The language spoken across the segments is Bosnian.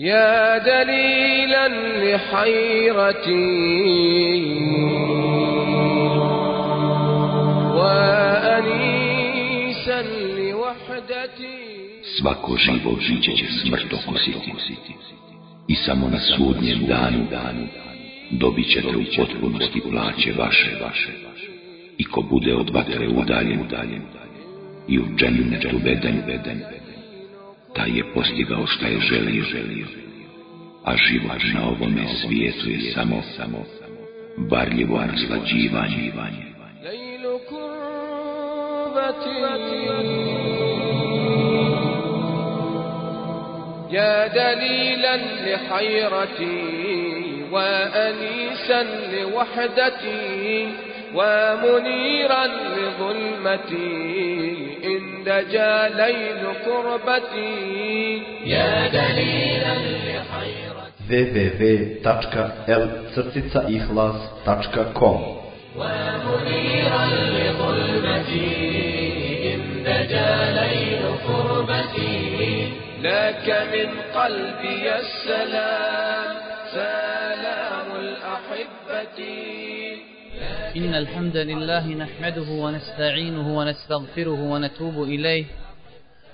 يا دليلا لحيرتي وأنيسا لوحدتي Svako živo žiće će smrt okusiti i samo na sudnjem danu dobit ćete u potpunosti plaće vaše, vaše. I ko bude od vatre udaljen, udaljen i u džennetu veden, veden, taj je postigao šta je želio, želio. A život na ovome svijetu je samo, samo, varljivo naslađivanje. ليل كربتي يا دليلا لحيرتي وأنيسا لوحدتي ومنيرا لظلمتي إن دجا ليل كربتي يا دليلا www.l-ihlas.com ومنيرا لظلمتي إن دجا ليل كربتي لك من قلبي السلام. سلام إن الحمد لله نحمده ونستعينه ونستغفره ونتوب إليه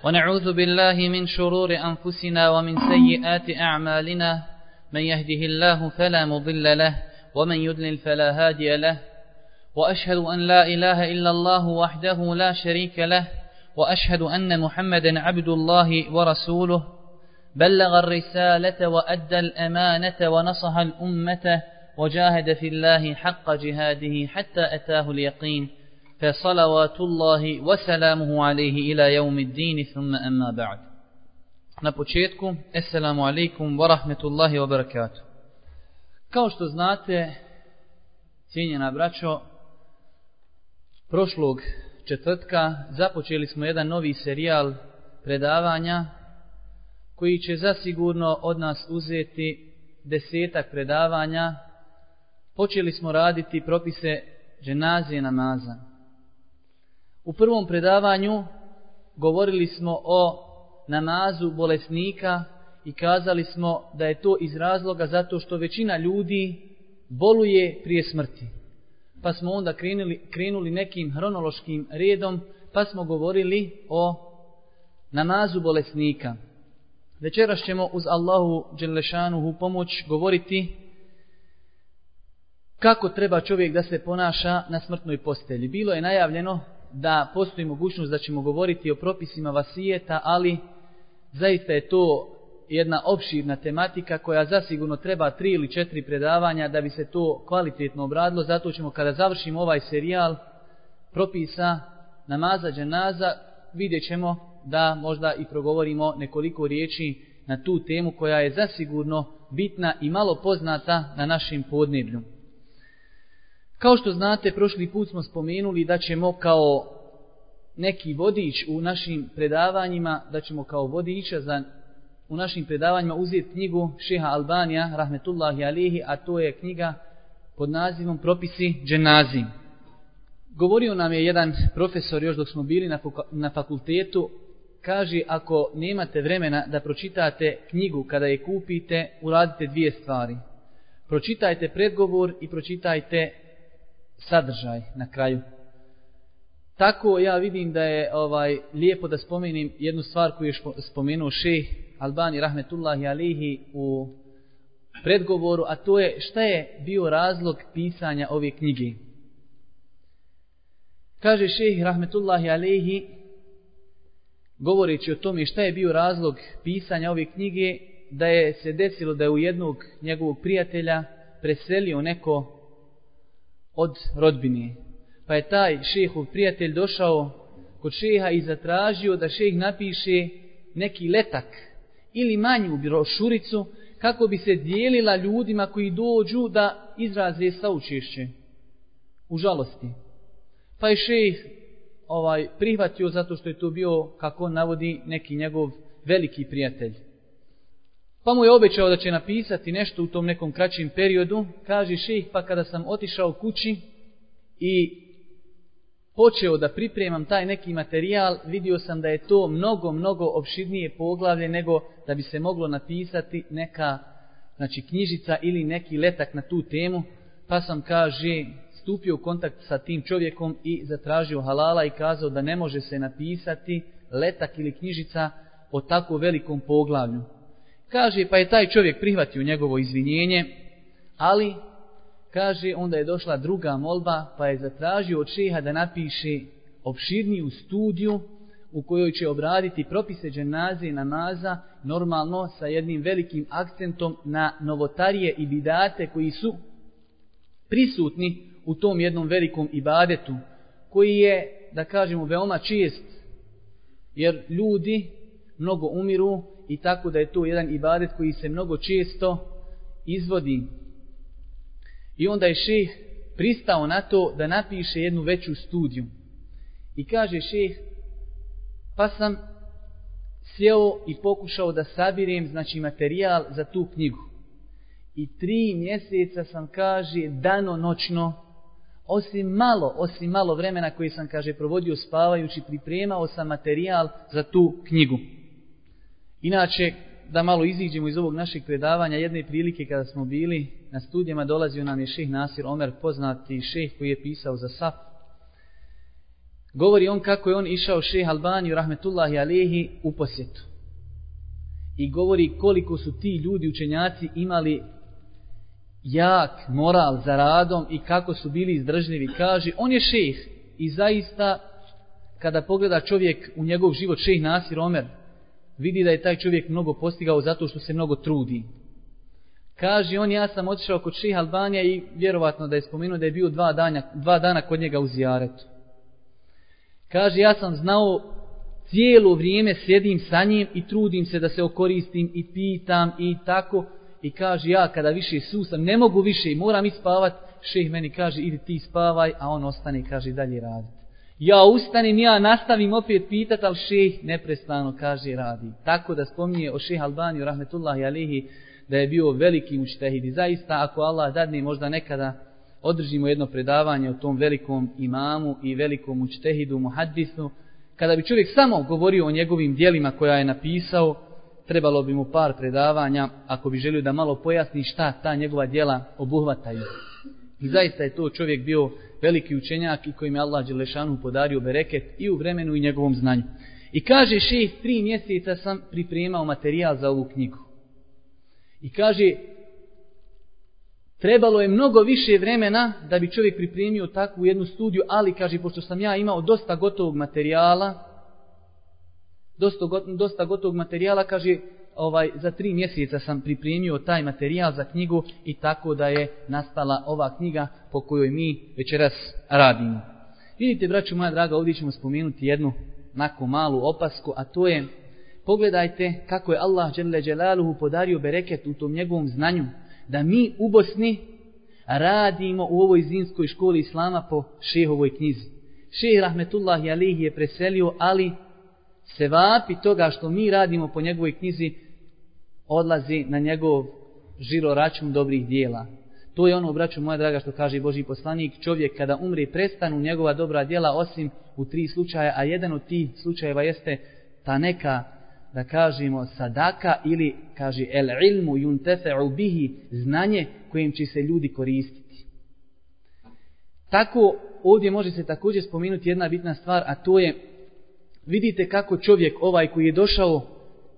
ونعوذ بالله من شرور أنفسنا ومن سيئات أعمالنا من يهده الله فلا مضل له ومن يضلل فلا هادي له وأشهد أن لا إله إلا الله وحده لا شريك له وأشهد أن محمدا عبد الله ورسوله بلغ الرسالة وأدى الأمانة ونصح الأمة وجاهد في الله حق جهاده حتى أتاه اليقين فصلوات الله وسلامه عليه إلى يوم الدين ثم أما بعد Na početku, Assalamu alaikum wa rahmetullahi wa barakatuh. Kao što znate, cijenjena braćo, prošlog četvrtka započeli smo jedan novi serijal predavanja koji će zasigurno od nas uzeti desetak predavanja. Počeli smo raditi propise dženazije namaza. U prvom predavanju govorili smo o namazu bolesnika i kazali smo da je to iz razloga zato što većina ljudi boluje prije smrti. Pa smo onda krenuli, krenuli nekim hronološkim redom, pa smo govorili o namazu bolesnika. Večeras ćemo uz Allahu Đelešanuhu pomoć govoriti kako treba čovjek da se ponaša na smrtnoj postelji. Bilo je najavljeno da postoji mogućnost da ćemo govoriti o propisima vasijeta, ali zaista je to jedna opširna tematika koja zasigurno treba tri ili četiri predavanja da bi se to kvalitetno obradilo. Zato ćemo kada završimo ovaj serijal propisa namaza dženaza vidjet ćemo da možda i progovorimo nekoliko riječi na tu temu koja je zasigurno bitna i malo poznata na našim podneblju. Kao što znate, prošli put smo spomenuli da ćemo kao neki vodič u našim predavanjima, da ćemo kao vodiča za u našim predavanjima uzeti knjigu Šeha Albanija, rahmetullahi alihi, a to je knjiga pod nazivom Propisi dženazi. Govorio nam je jedan profesor još dok smo bili na, na fakultetu, kaže ako nemate vremena da pročitate knjigu kada je kupite, uradite dvije stvari. Pročitajte predgovor i pročitajte sadržaj na kraju. Tako ja vidim da je ovaj lijepo da spomenim jednu stvar koju je spomenuo šejh Albani rahmetullahi alihi u predgovoru, a to je šta je bio razlog pisanja ove knjige. Kaže šejh rahmetullahi alihi govoreći o tome šta je bio razlog pisanja ove knjige, da je se desilo da je u jednog njegovog prijatelja preselio neko od rodbine. Pa je taj šehov prijatelj došao kod šeha i zatražio da šeh napiše neki letak ili manju brošuricu kako bi se dijelila ljudima koji dođu da izraze saučešće u žalosti. Pa je šejh ovaj, prihvatio zato što je to bio, kako navodi, neki njegov veliki prijatelj. Pa mu je obećao da će napisati nešto u tom nekom kraćim periodu. Kaže šejh, pa kada sam otišao kući i počeo da pripremam taj neki materijal, vidio sam da je to mnogo, mnogo opširnije poglavlje nego da bi se moglo napisati neka znači, knjižica ili neki letak na tu temu. Pa sam, kaže, stupio u kontakt sa tim čovjekom i zatražio halala i kazao da ne može se napisati letak ili knjižica o tako velikom poglavlju. Kaže, pa je taj čovjek prihvatio njegovo izvinjenje, ali, kaže, onda je došla druga molba, pa je zatražio od šeha da napiše opširniju studiju u kojoj će obraditi propise dženaze namaza, normalno sa jednim velikim akcentom na novotarije i bidate koji su prisutni u tom jednom velikom ibadetu, koji je, da kažemo, veoma čist, jer ljudi mnogo umiru i tako da je to jedan ibadet koji se mnogo često izvodi. I onda je šeh pristao na to da napiše jednu veću studiju. I kaže šeh, pa sam sjeo i pokušao da sabirem znači materijal za tu knjigu. I tri mjeseca sam, kaže, dano noćno, osim malo, osim malo vremena koji sam, kaže, provodio spavajući, pripremao sam materijal za tu knjigu. Inače, da malo iziđemo iz ovog našeg predavanja, jedne prilike kada smo bili na studijama, dolazio nam je šeh Nasir Omer, poznati šeh koji je pisao za SAP. Govori on kako je on išao šeh Albaniju, rahmetullahi alehi, u posjetu. I govori koliko su ti ljudi, učenjaci, imali jak moral za radom i kako su bili izdržljivi. Kaže, on je šeh i zaista, kada pogleda čovjek u njegov život, šeh Nasir Omer, vidi da je taj čovjek mnogo postigao zato što se mnogo trudi. Kaže on, ja sam otišao kod šeha Albanija i vjerovatno da je spomenuo da je bio dva dana, dva dana kod njega u zijaretu. Kaže, ja sam znao cijelo vrijeme sjedim sa njim i trudim se da se okoristim i pitam i tako. I kaže, ja kada više susam, ne mogu više i moram ispavat, šeh meni kaže, idi ti spavaj, a on ostane i kaže, dalje raditi. Ja ustanim, ja nastavim opet pitat, ali šeh neprestano kaže radi. Tako da spominje o šeh Albaniju, rahmetullahi alihi, da je bio veliki mučtehid. I zaista, ako Allah dadne, možda nekada održimo jedno predavanje o tom velikom imamu i velikom mučtehidu, muhaddisu, kada bi čovjek samo govorio o njegovim dijelima koja je napisao, trebalo bi mu par predavanja, ako bi želio da malo pojasni šta ta njegova dijela obuhvataju. I zaista je to čovjek bio veliki učenjak i kojim je Allah Đelešanu podario bereket i u vremenu i njegovom znanju. I kaže šejh, tri mjeseca sam pripremao materijal za ovu knjigu. I kaže, trebalo je mnogo više vremena da bi čovjek pripremio takvu jednu studiju, ali kaže, pošto sam ja imao dosta gotovog materijala, dosta, dosta gotovog materijala, kaže, ovaj za tri mjeseca sam pripremio taj materijal za knjigu i tako da je nastala ova knjiga po kojoj mi večeras radimo. Vidite, braću moja draga, ovdje ćemo spomenuti jednu nako malu opasku, a to je, pogledajte kako je Allah dželle Đelaluhu podario bereket u tom njegovom znanju, da mi u Bosni radimo u ovoj zinskoj školi Islama po šehovoj knjizi. Šeh Rahmetullahi Alihi je preselio, ali se vapi toga što mi radimo po njegovoj knjizi odlazi na njegov žiro račun dobrih dijela. To je ono, braću moja draga, što kaže Boži poslanik, čovjek kada umre prestanu njegova dobra dijela osim u tri slučaja, a jedan od tih slučajeva jeste ta neka, da kažemo, sadaka ili, kaže, el ilmu yuntefe'u bihi, znanje kojim će se ljudi koristiti. Tako, ovdje može se također spomenuti jedna bitna stvar, a to je vidite kako čovjek ovaj koji je došao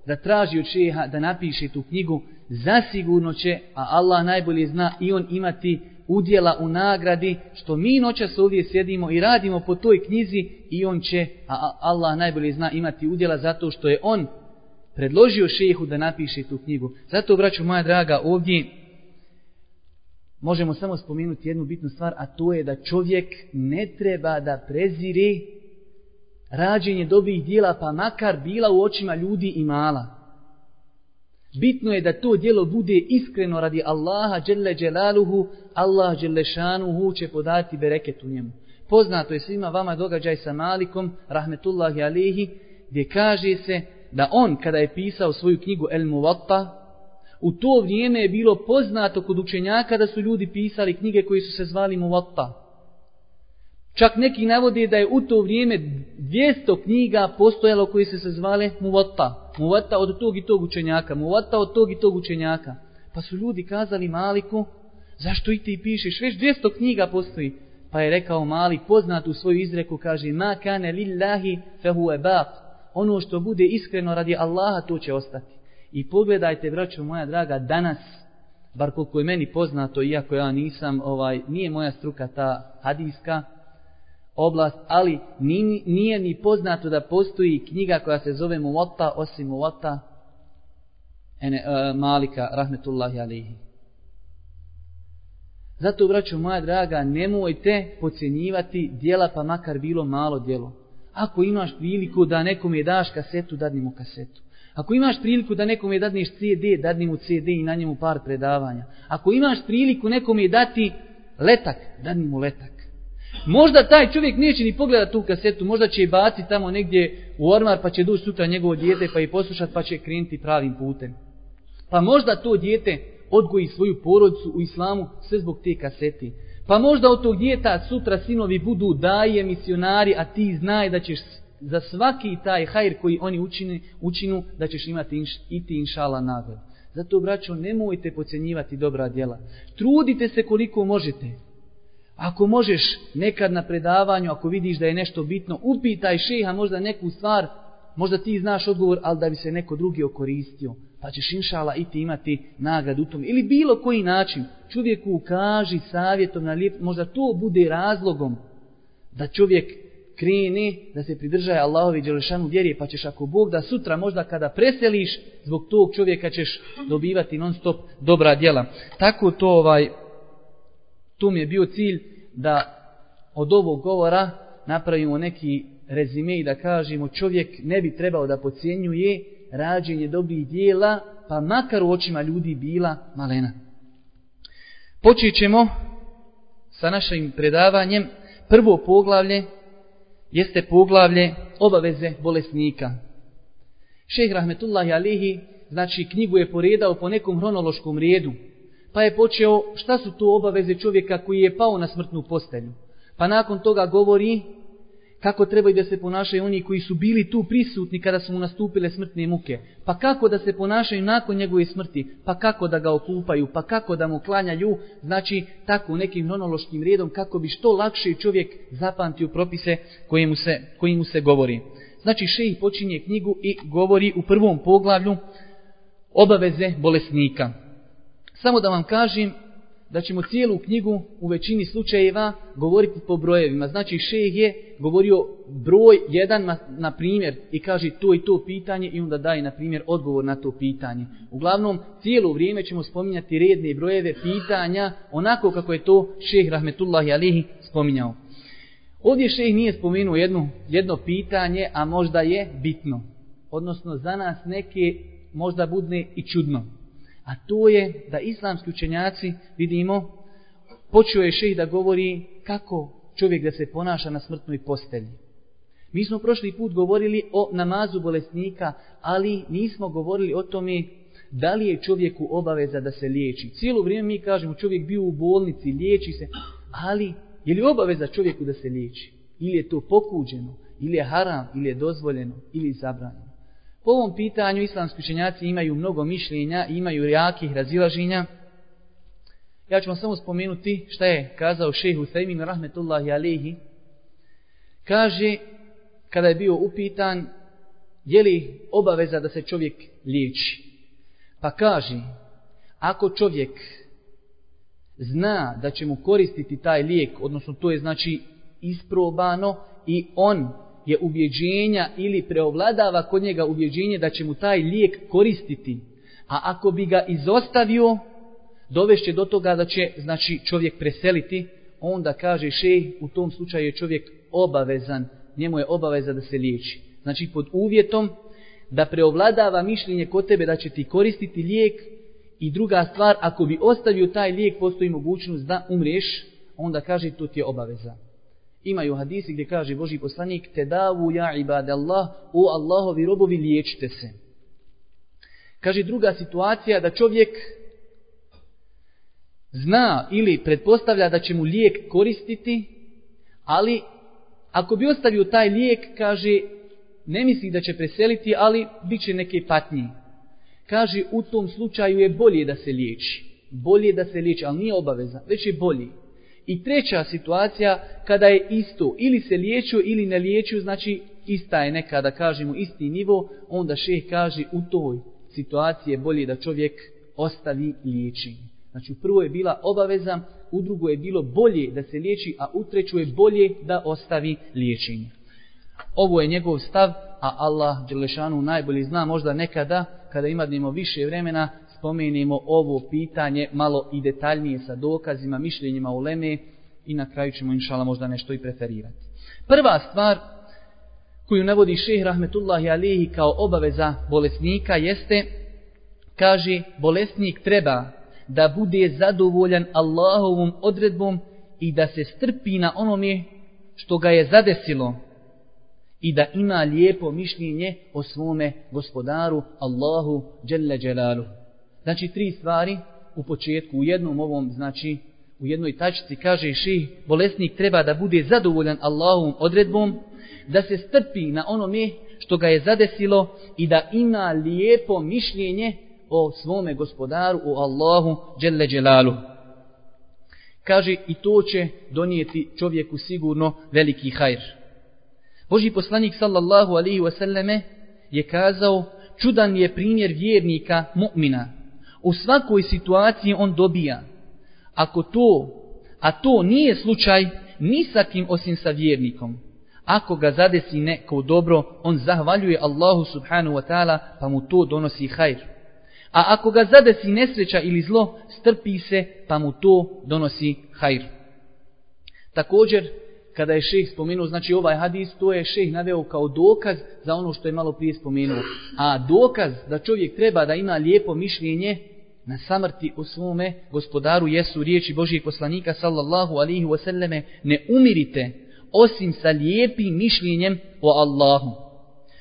da traži od šeha da napiše tu knjigu, zasigurno će, a Allah najbolje zna, i on imati udjela u nagradi, što mi noćas ovdje sjedimo i radimo po toj knjizi i on će, a Allah najbolje zna, imati udjela zato što je on predložio šehu da napiše tu knjigu. Zato, braću moja draga, ovdje možemo samo spomenuti jednu bitnu stvar, a to je da čovjek ne treba da prezire rađenje dobrih dijela, pa makar bila u očima ljudi i mala. Bitno je da to dijelo bude iskreno radi Allaha dželle dželaluhu, Allah dželle šanuhu će podati bereket u njemu. Poznato je svima vama događaj sa Malikom, rahmetullahi alihi, gdje kaže se da on, kada je pisao svoju knjigu El Muwatta, u to vrijeme je bilo poznato kod učenjaka da su ljudi pisali knjige koji su se zvali Muwatta. Čak neki navode da je u to vrijeme 200 knjiga postojalo koji se se zvale Muvatta. Muvatta od tog i tog učenjaka. Muvatta od tog i tog učenjaka. Pa su ljudi kazali Maliku, zašto i ti pišeš? Već 200 knjiga postoji. Pa je rekao Malik, poznat u svoju izreku, kaže, ma kane lillahi fehu ebaq. Ono što bude iskreno radi Allaha, to će ostati. I pogledajte, braćo moja draga, danas, bar koliko je meni poznato, iako ja nisam, ovaj, nije moja struka ta hadijska oblast, ali nije, nije ni poznato da postoji knjiga koja se zove Muwatta, osim Muwatta ene, e, Malika, rahmetullahi alihi. Zato, braćo moja draga, nemojte pocijenjivati dijela pa makar bilo malo dijelo. Ako imaš priliku da nekom je daš kasetu, dadni mu kasetu. Ako imaš priliku da nekom je dadneš CD, dadni mu CD i na njemu par predavanja. Ako imaš priliku nekom je dati letak, dadni mu letak. Možda taj čovjek neće ni pogledat tu kasetu, možda će je baciti tamo negdje u ormar pa će doći sutra njegovo dijete pa je poslušat pa će krenuti pravim putem. Pa možda to dijete odgoji svoju porodicu u islamu sve zbog te kaseti. Pa možda od tog djeta sutra sinovi budu daje misionari, a ti znaj da ćeš za svaki taj hajr koji oni učine, učinu, da ćeš imati inš, i ti inšala nagrad. Zato, braćo, nemojte pocenjivati dobra djela. Trudite se koliko možete. Ako možeš nekad na predavanju, ako vidiš da je nešto bitno, upitaj šeha možda neku stvar, možda ti znaš odgovor, ali da bi se neko drugi okoristio. Pa ćeš inšala i ti imati nagradu u tom. Ili bilo koji način čovjeku ukaži savjetom na lijep, možda to bude razlogom da čovjek krene, da se pridržaje Allahovi Đelešanu vjerije, pa ćeš ako Bog da sutra možda kada preseliš, zbog tog čovjeka ćeš dobivati non stop dobra djela. Tako to ovaj, To mi je bio cilj da od ovog govora napravimo neki rezime i da kažemo čovjek ne bi trebao da pocijenjuje rađenje dobrih dijela, pa makar u očima ljudi bila malena. Počet ćemo sa našim predavanjem. Prvo poglavlje jeste poglavlje obaveze bolesnika. Šeh Rahmetullahi Alihi, znači knjigu je poredao po nekom hronološkom redu, pa je počeo šta su to obaveze čovjeka koji je pao na smrtnu postelju. Pa nakon toga govori kako trebaju da se ponašaju oni koji su bili tu prisutni kada su mu nastupile smrtne muke, pa kako da se ponašaju nakon njegove smrti, pa kako da ga okupaju, pa kako da mu klanjaju, znači tako nekim nonološkim redom kako bi što lakše čovjek zapamtio propise koji mu se, koji mu se govori. Znači šeji počinje knjigu i govori u prvom poglavlju obaveze bolesnika. Samo da vam kažem da ćemo cijelu knjigu u većini slučajeva govoriti po brojevima. Znači šeh je govorio broj jedan na, na primjer i kaže to i to pitanje i onda daje na primjer odgovor na to pitanje. Uglavnom cijelo vrijeme ćemo spominjati redne brojeve pitanja onako kako je to šeh Rahmetullahi Alihi spominjao. Ovdje šeh nije spomenuo jedno, jedno pitanje, a možda je bitno. Odnosno za nas neke možda budne i čudno. A to je da islamski učenjaci, vidimo, počeo je šeh da govori kako čovjek da se ponaša na smrtnoj postelji. Mi smo prošli put govorili o namazu bolesnika, ali nismo govorili o tome da li je čovjeku obaveza da se liječi. Cijelo vrijeme mi kažemo čovjek bio u bolnici, liječi se, ali je li obaveza čovjeku da se liječi? Ili je to pokuđeno, ili je haram, ili je dozvoljeno, ili je zabranjeno? Po ovom pitanju islamski učenjaci imaju mnogo mišljenja imaju jakih razilaženja. Ja ću vam samo spomenuti šta je kazao šejh Husaymin rahmetullahi alihi. Kaže, kada je bio upitan, je li obaveza da se čovjek liječi? Pa kaže, ako čovjek zna da će mu koristiti taj lijek, odnosno to je znači isprobano i on je ubjeđenja ili preovladava kod njega ubjeđenje da će mu taj lijek koristiti. A ako bi ga izostavio, dovešće do toga da će znači čovjek preseliti, onda kaže šej, u tom slučaju je čovjek obavezan, njemu je obaveza da se liječi. Znači pod uvjetom da preovladava mišljenje kod tebe da će ti koristiti lijek i druga stvar, ako bi ostavio taj lijek, postoji mogućnost da umreš, onda kaže to ti je obaveza imaju hadisi gdje kaže Boži poslanik te davu ja ibad Allah o Allahovi robovi liječite se. Kaže druga situacija da čovjek zna ili pretpostavlja da će mu lijek koristiti, Ali, ako bi ostavio taj lijek, kaže, ne misli da će preseliti, ali bit će neke patnje. Kaže, u tom slučaju je bolje da se liječi. Bolje da se liječi, ali nije obaveza, već je bolje. I treća situacija, kada je isto, ili se liječio ili ne liječio, znači ista je neka, da kažemo, isti nivo, onda šeh kaže u toj situaciji je bolje da čovjek ostavi liječenje. Znači u prvo je bila obaveza, u drugo je bilo bolje da se liječi, a u treću je bolje da ostavi liječenje. Ovo je njegov stav, a Allah Đelešanu najbolje zna možda nekada, kada imadnemo više vremena, spomenemo ovo pitanje malo i detaljnije sa dokazima, mišljenjima u Leme i na kraju ćemo inšala možda nešto i preferirati. Prva stvar koju navodi šeh Rahmetullahi Alihi kao obaveza bolesnika jeste, kaže, bolesnik treba da bude zadovoljan Allahovom odredbom i da se strpi na onome što ga je zadesilo i da ima lijepo mišljenje o svome gospodaru Allahu Đelle Đelaluhu. Znači tri stvari u početku, u jednom ovom, znači u jednoj tačici kaže ših, bolesnik treba da bude zadovoljan Allahovom odredbom, da se strpi na onome što ga je zadesilo i da ima lijepo mišljenje o svome gospodaru, o Allahu Đelle Đelalu. Kaže i to će donijeti čovjeku sigurno veliki hajr. Boži poslanik sallallahu alaihi wasallame je kazao čudan je primjer vjernika mu'mina. U svakoj situaciji on dobija. Ako to, a to nije slučaj ni sa kim osim sa vjernikom. Ako ga zadesi neko dobro, on zahvaljuje Allahu subhanahu wa ta'ala pa mu to donosi hajr. A ako ga zadesi nesreća ili zlo, strpi se pa mu to donosi hajr. Također, kada je šeh spomenuo, znači ovaj hadis, to je šeh naveo kao dokaz za ono što je malo prije spomenuo. A dokaz da čovjek treba da ima lijepo mišljenje na samrti u svome gospodaru jesu riječi Božijeg poslanika sallallahu alihi wasallame ne umirite osim sa lijepim mišljenjem o Allahu.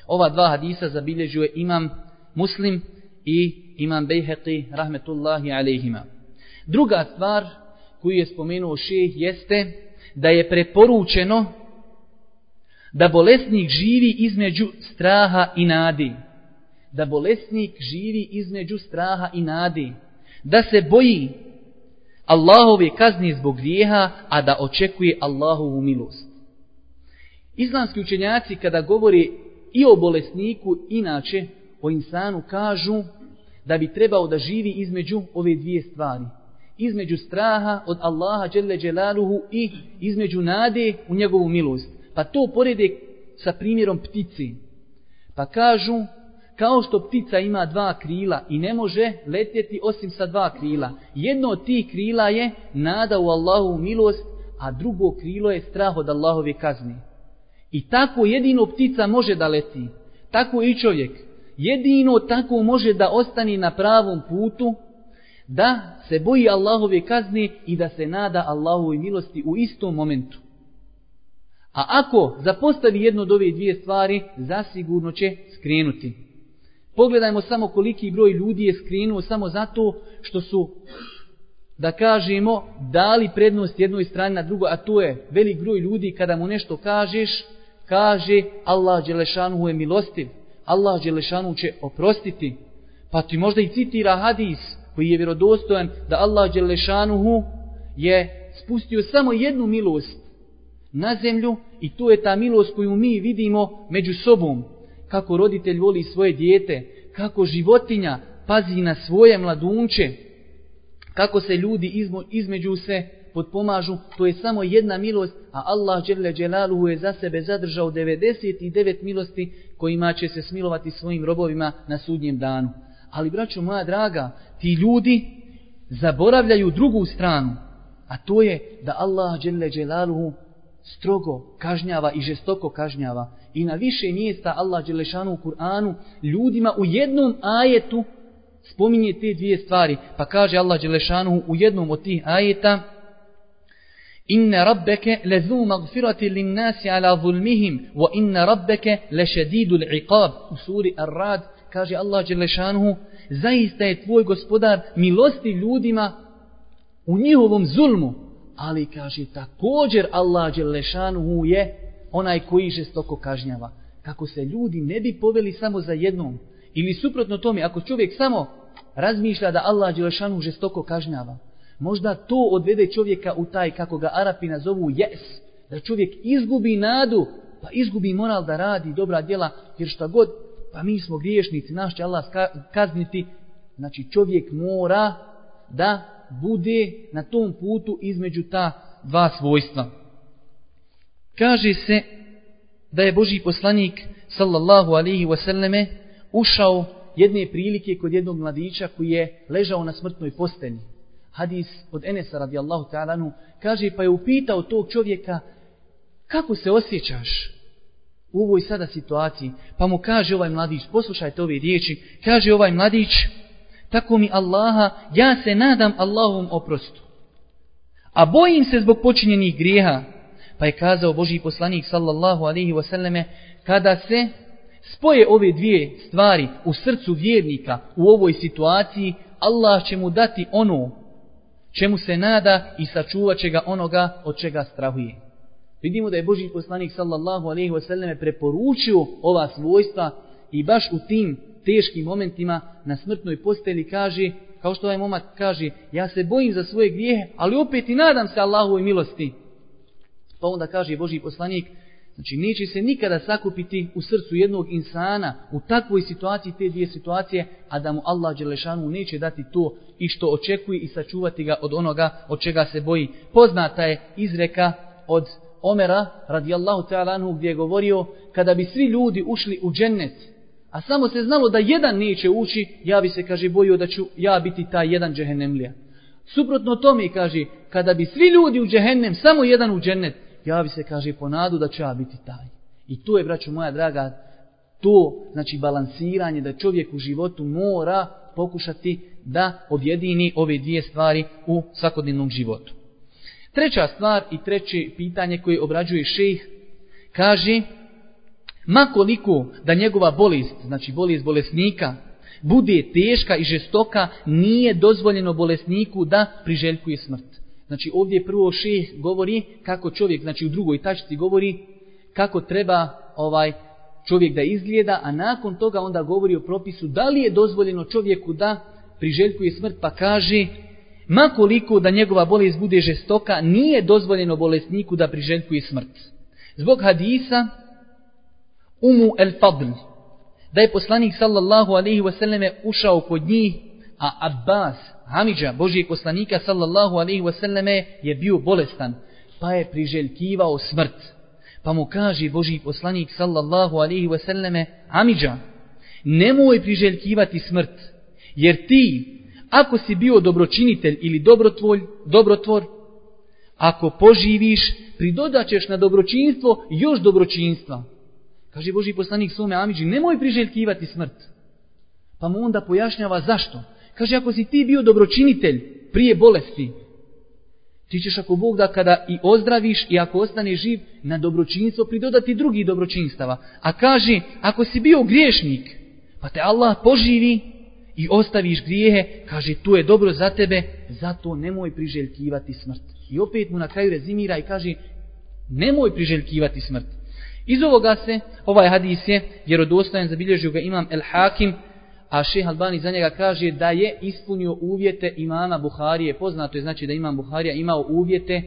Ova dva hadisa zabilježuje imam muslim i imam Bejheqi rahmetullahi alejhima. Druga stvar koju je spomenuo šeh jeste da je preporučeno da bolesnik živi između straha i nadi. Da bolesnik živi između straha i nadi. Da se boji Allahove kazni zbog grijeha, a da očekuje Allahovu milost. Islamski učenjaci kada govori i o bolesniku, inače o insanu kažu da bi trebao da živi između ove dvije stvari. Između straha od Allaha Đelle Đelaluhu i između nade u njegovu milost. Pa to porede sa primjerom ptici. Pa kažu, kao što ptica ima dva krila i ne može letjeti osim sa dva krila. Jedno od tih krila je nada u Allahu milost, a drugo krilo je strah od Allahove kazne. I tako jedino ptica može da leti. Tako i čovjek jedino tako može da ostani na pravom putu, da se boji Allahove kazne i da se nada Allahove milosti u istom momentu. A ako zapostavi jedno od ove dvije stvari, zasigurno će skrenuti. Pogledajmo samo koliki broj ljudi je skrenuo samo zato što su, da kažemo, dali prednost jednoj strani na drugo, a to je velik broj ljudi kada mu nešto kažeš, kaže Allah Đelešanu je milostiv. Allah Đelešanu će oprostiti. Pa ti možda i citira hadis koji je vjerodostojan da Allah Đelešanuhu je spustio samo jednu milost na zemlju i to je ta milost koju mi vidimo među sobom. Kako roditelj voli svoje dijete, kako životinja pazi na svoje mladunče, kako se ljudi između se potpomažu, to je samo jedna milost, a Allah dželle dželaluhu je za sebe zadržao 99 milosti kojima će se smilovati svojim robovima na sudnjem danu. Ali braćo moja draga, ti ljudi zaboravljaju drugu stranu, a to je da Allah dželle dželaluhu strogo kažnjava i žestoko kažnjava. I na više mjesta Allah Đelešanu u Kur'anu ljudima u jednom ajetu spominje te dvije stvari. Pa kaže Allah Đelešanu u jednom od tih ajeta Inna rabbeke lezu magfirati lin nasi ala zulmihim wa inna rabbeke lešedidu l'iqab. U suri Ar-Rad kaže Allah Đelešanuhu zaista je tvoj gospodar milosti ljudima u njihovom zulmu ali kaže također Allah Đelešanuhu je onaj koji žestoko kažnjava. Kako se ljudi ne bi poveli samo za jednom, ili suprotno tome, ako čovjek samo razmišlja da Allah Đelešanu žestoko kažnjava, možda to odvede čovjeka u taj, kako ga Arapi nazovu, jes, da čovjek izgubi nadu, pa izgubi moral da radi dobra djela, jer šta god, pa mi smo griješnici, naš će Allah kazniti, znači čovjek mora da bude na tom putu između ta dva svojstva. Kaže se da je Boži poslanik sallallahu alihi wasallame ušao jedne prilike kod jednog mladića koji je ležao na smrtnoj postelji. Hadis od Enesa radijallahu ta'alanu kaže pa je upitao tog čovjeka kako se osjećaš u ovoj sada situaciji. Pa mu kaže ovaj mladić, poslušajte ove riječi, kaže ovaj mladić, tako mi Allaha, ja se nadam Allahovom oprostu. A bojim se zbog počinjenih grijeha. Pa je kazao Boži poslanik sallallahu alaihi wasallame, kada se spoje ove dvije stvari u srcu vjernika u ovoj situaciji, Allah će mu dati ono čemu se nada i sačuvat će ga onoga od čega strahuje. Vidimo da je Boži poslanik sallallahu alaihi wasallame preporučio ova svojstva i baš u tim teškim momentima na smrtnoj posteli kaže, kao što ovaj momak kaže, ja se bojim za svoje grijehe, ali opet i nadam se Allahovoj milosti. Pa onda kaže Boži poslanik, znači neće se nikada sakupiti u srcu jednog insana u takvoj situaciji, te dvije situacije, a da mu Allah Đelešanu neće dati to i što očekuje i sačuvati ga od onoga od čega se boji. Poznata je izreka od Omera radijallahu ta'ala anhu gdje je govorio kada bi svi ljudi ušli u džennet a samo se znalo da jedan neće ući, ja bi se, kaže, bojio da ću ja biti taj jedan džehennemlija. Suprotno tome, kaže, kada bi svi ljudi u džehennem, samo jedan u džennet, ja bi se, kaže, ponadu da će ja biti taj. I to je, braćo moja draga, to, znači, balansiranje da čovjek u životu mora pokušati da objedini ove dvije stvari u svakodnevnom životu. Treća stvar i treće pitanje koje obrađuje šejh, kaže, Makoliko da njegova bolest, znači bolest bolesnika, bude teška i žestoka, nije dozvoljeno bolesniku da priželjkuje smrt. Znači ovdje prvo šejh govori kako čovjek, znači u drugoj tačci govori kako treba ovaj čovjek da izgleda, a nakon toga onda govori o propisu da li je dozvoljeno čovjeku da priželjkuje smrt, pa kaže makoliko da njegova bolest bude žestoka, nije dozvoljeno bolesniku da priželjkuje smrt. Zbog hadisa, Umu el Fadl, da je poslanik sallallahu alaihi wasallame ušao kod njih, a Abbas, Hamidža, Božijeg poslanika sallallahu alaihi wasallame, je bio bolestan, pa je priželjkivao smrt. Pa mu kaže Božiji poslanik sallallahu alaihi wasallame, Hamidža, nemoj priželjkivati smrt, jer ti, ako si bio dobročinitelj ili dobrotvor, dobrotvor, ako poživiš, pridodaćeš na dobročinstvo još dobročinstva. Kaže Boži poslanik svome Amidži, nemoj priželjkivati smrt. Pa mu onda pojašnjava zašto. Kaže, ako si ti bio dobročinitelj prije bolesti, ti ćeš ako Bog da kada i ozdraviš i ako ostane živ, na dobročinstvo pridodati drugi dobročinstava. A kaže, ako si bio griješnik, pa te Allah poživi i ostaviš grijehe, kaže, tu je dobro za tebe, zato nemoj priželjkivati smrt. I opet mu na kraju rezimira i kaže, nemoj priželjkivati smrt. Iz ovoga se, ovaj hadis je vjerodostojan, zabilježio ga imam El Hakim, a šeha Albani za njega kaže da je ispunio uvjete imama Buharije. Poznato je znači da imam Buharija imao uvjete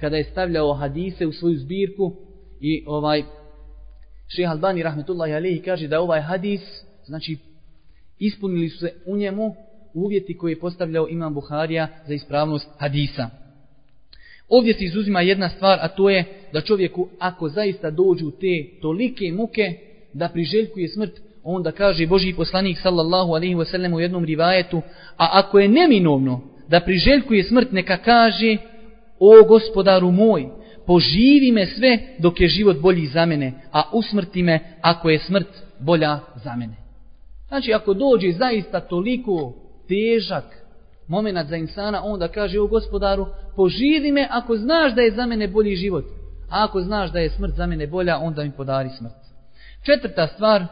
kada je stavljao hadise u svoju zbirku i ovaj šeha Albani rahmetullahi alihi kaže da ovaj hadis, znači ispunili su se u njemu uvjeti koje je postavljao imam Buharija za ispravnost hadisa. Ovdje se izuzima jedna stvar, a to je da čovjeku, ako zaista dođu te tolike muke, da priželjkuje smrt, onda kaže Boži poslanik sallallahu alaihi wasallam u jednom rivajetu, a ako je neminovno da priželjkuje smrt, neka kaže, o gospodaru moj, poživi me sve dok je život bolji za mene, a usmrti me ako je smrt bolja za mene. Znači, ako dođe zaista toliko težak moment za insana, onda kaže, o gospodaru, poživi me ako znaš da je za mene bolji život. A ako znaš da je smrt za mene bolja, onda mi podari smrt. Četvrta stvar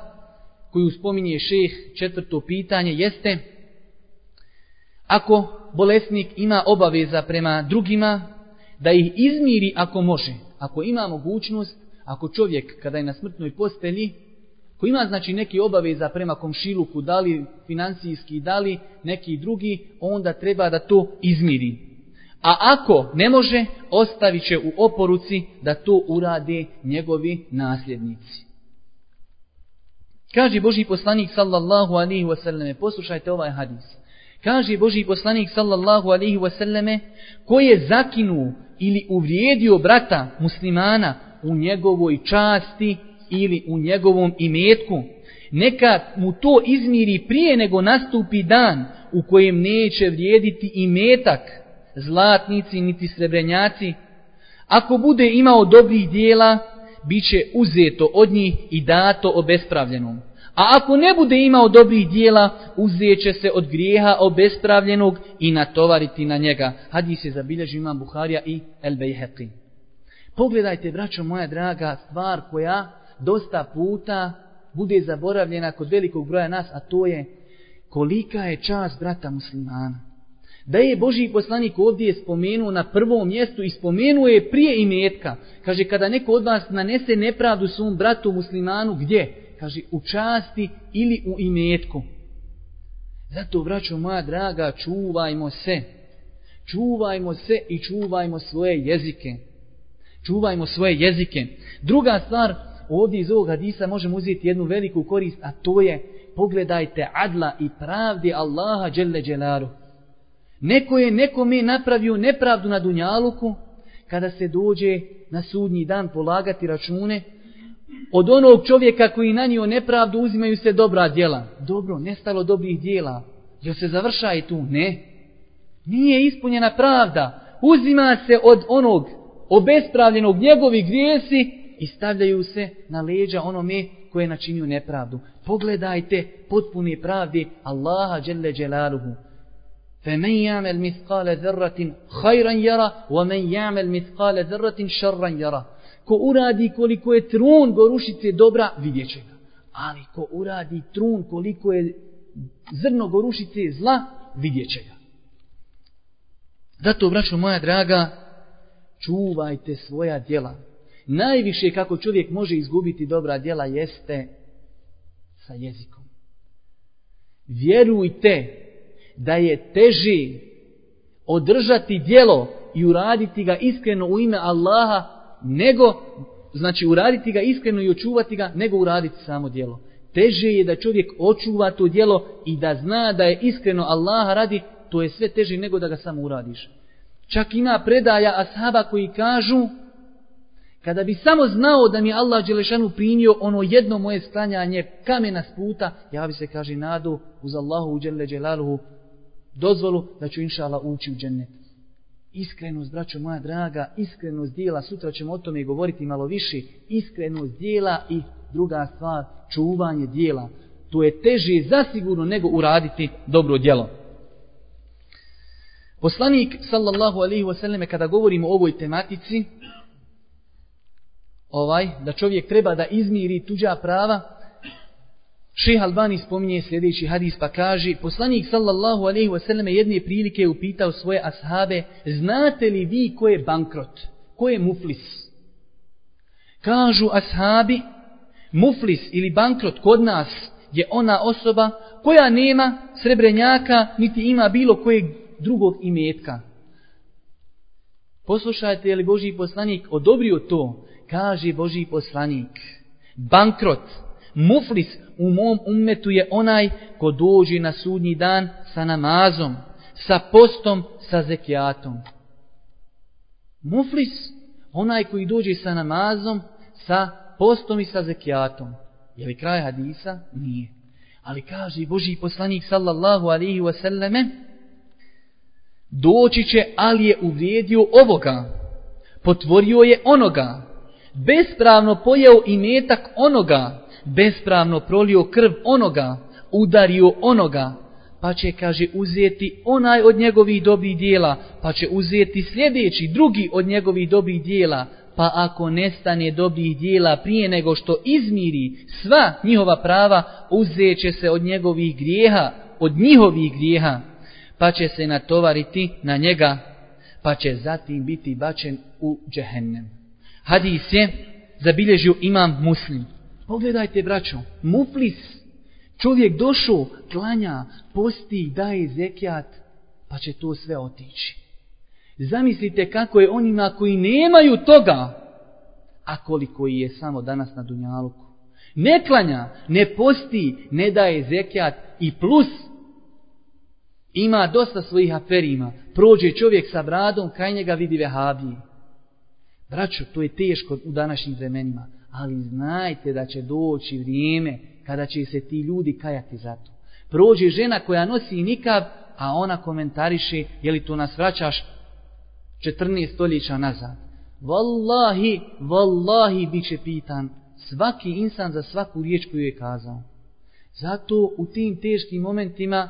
koju spominje šeh, četvrto pitanje, jeste ako bolesnik ima obaveza prema drugima, da ih izmiri ako može, ako ima mogućnost, ako čovjek kada je na smrtnoj postelji, ko ima znači neki obaveza prema komšiluku, da li financijski, da li neki drugi, onda treba da to izmiri. A ako ne može, ostavit će u oporuci da to urade njegovi nasljednici. Kaže Boži poslanik sallallahu alihi wasallame, poslušajte ovaj hadis. Kaže Boži poslanik sallallahu alihi wasallame, ko je zakinu ili uvrijedio brata muslimana u njegovoj časti ili u njegovom imetku, neka mu to izmiri prije nego nastupi dan u kojem neće vrijediti imetak, zlatnici niti srebrenjaci. Ako bude imao dobrih dijela, biće uzeto od njih i dato obespravljenom. A ako ne bude imao dobrih dijela, uzeće se od grijeha obespravljenog i natovariti na njega. Hadis je zabilježio imam Buharija i El Bejheqi. Pogledajte, braćo moja draga, stvar koja dosta puta bude zaboravljena kod velikog broja nas, a to je kolika je čast brata muslimana. Da je Boži poslanik ovdje spomenuo na prvom mjestu i spomenuo je prije imetka. Kaže, kada neko od vas nanese nepravdu svom bratu muslimanu, gdje? Kaže, u časti ili u imetku. Zato, braćo moja draga, čuvajmo se. Čuvajmo se i čuvajmo svoje jezike. Čuvajmo svoje jezike. Druga stvar, ovdje iz ovog hadisa možemo uzeti jednu veliku korist, a to je, pogledajte adla i pravdi Allaha dželle dželaru. Neko je nekome napravio nepravdu na Dunjaluku, kada se dođe na sudnji dan polagati račune, od onog čovjeka koji nanio nepravdu uzimaju se dobra djela. Dobro, nestalo dobrih djela. Jel se završa i tu? Ne. Nije ispunjena pravda. Uzima se od onog obespravljenog njegovi grijesi i stavljaju se na leđa onome koje je načinio nepravdu. Pogledajte potpune pravde Allaha dželle dželaluhu. فمن يعمل مثقال ذرة خيرا يرى ومن يعمل مثقال ذرة شرا يرى ko uradi koliko je trun gorušice dobra, vidjet će ga. Ali ko uradi trun koliko je zrno gorušice zla, vidjet će ga. Zato, braćo moja draga, čuvajte svoja djela. Najviše kako čovjek može izgubiti dobra djela jeste sa jezikom. Vjerujte da je teži održati djelo i uraditi ga iskreno u ime Allaha nego, znači uraditi ga iskreno i očuvati ga, nego uraditi samo djelo. Teže je da čovjek očuva to djelo i da zna da je iskreno Allaha radi, to je sve teže nego da ga samo uradiš. Čak ima predaja ashaba koji kažu, kada bi samo znao da mi Allah Đelešanu primio ono jedno moje sklanjanje kamena s puta, ja bi se, kaže, nadu uz Allahu u Đele Đelaluhu dozvolu da ću inšala ući u džennet iskrenost, braćo moja draga, iskrenost dijela, sutra ćemo o tome govoriti malo više, iskrenost dijela i druga stvar, čuvanje dijela. To je teže zasigurno nego uraditi dobro djelo. Poslanik, sallallahu alaihi wasallam, kada govorimo o ovoj tematici, ovaj, da čovjek treba da izmiri tuđa prava, Šeh Albani spominje sljedeći hadis pa kaže poslanik sallallahu alaihi wasallam jedne prilike upitao svoje ashabe znate li vi ko je bankrot, ko je muflis? Kažu ashabi muflis ili bankrot kod nas je ona osoba koja nema srebrenjaka niti ima bilo kojeg drugog imetka. Poslušajte je li Boži poslanik odobrio to? Kaže Boži poslanik. Bankrot, muflis u mom ummetu je onaj ko dođe na sudnji dan sa namazom, sa postom, sa zekijatom. Muflis, onaj koji dođe sa namazom, sa postom i sa zekijatom. Je li kraj hadisa? Nije. Ali kaže Boži poslanik sallallahu alihi wasallame, doći će, ali je uvrijedio ovoga, potvorio je onoga, bespravno pojeo i metak onoga, bespravno prolio krv onoga, udario onoga, pa će, kaže, uzeti onaj od njegovih dobih dijela, pa će uzeti sljedeći, drugi od njegovih dobih dijela, pa ako nestane dobih dijela prije nego što izmiri sva njihova prava, uzeće se od njegovih grijeha, od njihovih grijeha, pa će se natovariti na njega, pa će zatim biti bačen u džehennem. Hadis je zabilježio imam muslim. Pogledajte, braćo, muflis, čovjek došao, klanja, posti, daje zekijat, pa će to sve otići. Zamislite kako je onima koji nemaju toga, a koliko je samo danas na Dunjaluku. Ne klanja, ne posti, ne daje zekijat i plus ima dosta svojih aferima. Prođe čovjek sa bradom, kraj njega vidi vehabije. Braćo, to je teško u današnjim vremenima, ali znajte da će doći vrijeme kada će se ti ljudi kajati za to. Prođe žena koja nosi nikav, a ona komentariše, je li to nas vraćaš 14 stoljeća nazad. Wallahi, wallahi, bit će pitan svaki insan za svaku riječ koju je kazao. Zato u tim teškim momentima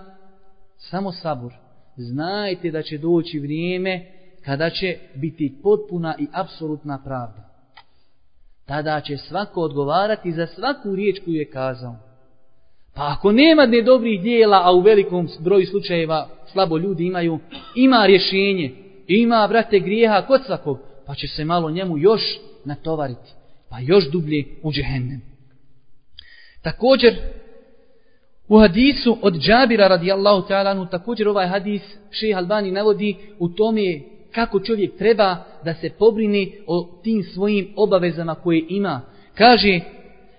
samo sabur. Znajte da će doći vrijeme kada će biti potpuna i apsolutna pravda. Tada će svako odgovarati za svaku riječ koju je kazao. Pa ako nema ne dobrih dijela, a u velikom broju slučajeva slabo ljudi imaju, ima rješenje, ima, brate, grijeha kod svakog, pa će se malo njemu još natovariti, pa još dublje u džehennem. Također, u hadisu od Džabira radijallahu ta'ala, također ovaj hadis šeha Albani navodi u tome kako čovjek treba da se pobrini o tim svojim obavezama koje ima. Kaže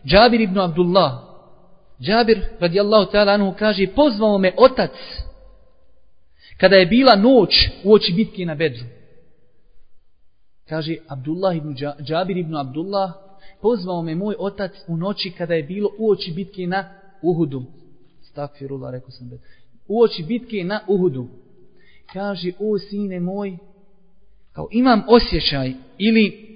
Džabir ibn Abdullah, Džabir radijallahu ta'ala anhu kaže, pozvao me otac kada je bila noć u oči bitke na Bedru. Kaže Abdullah ibn Džabir ibn Abdullah, pozvao me moj otac u noći kada je bilo u oči bitke na Uhudu. Stakfirullah, rekao sam Bedru. U oči bitke na Uhudu. Kaže, o sine moj, kao imam osjećaj ili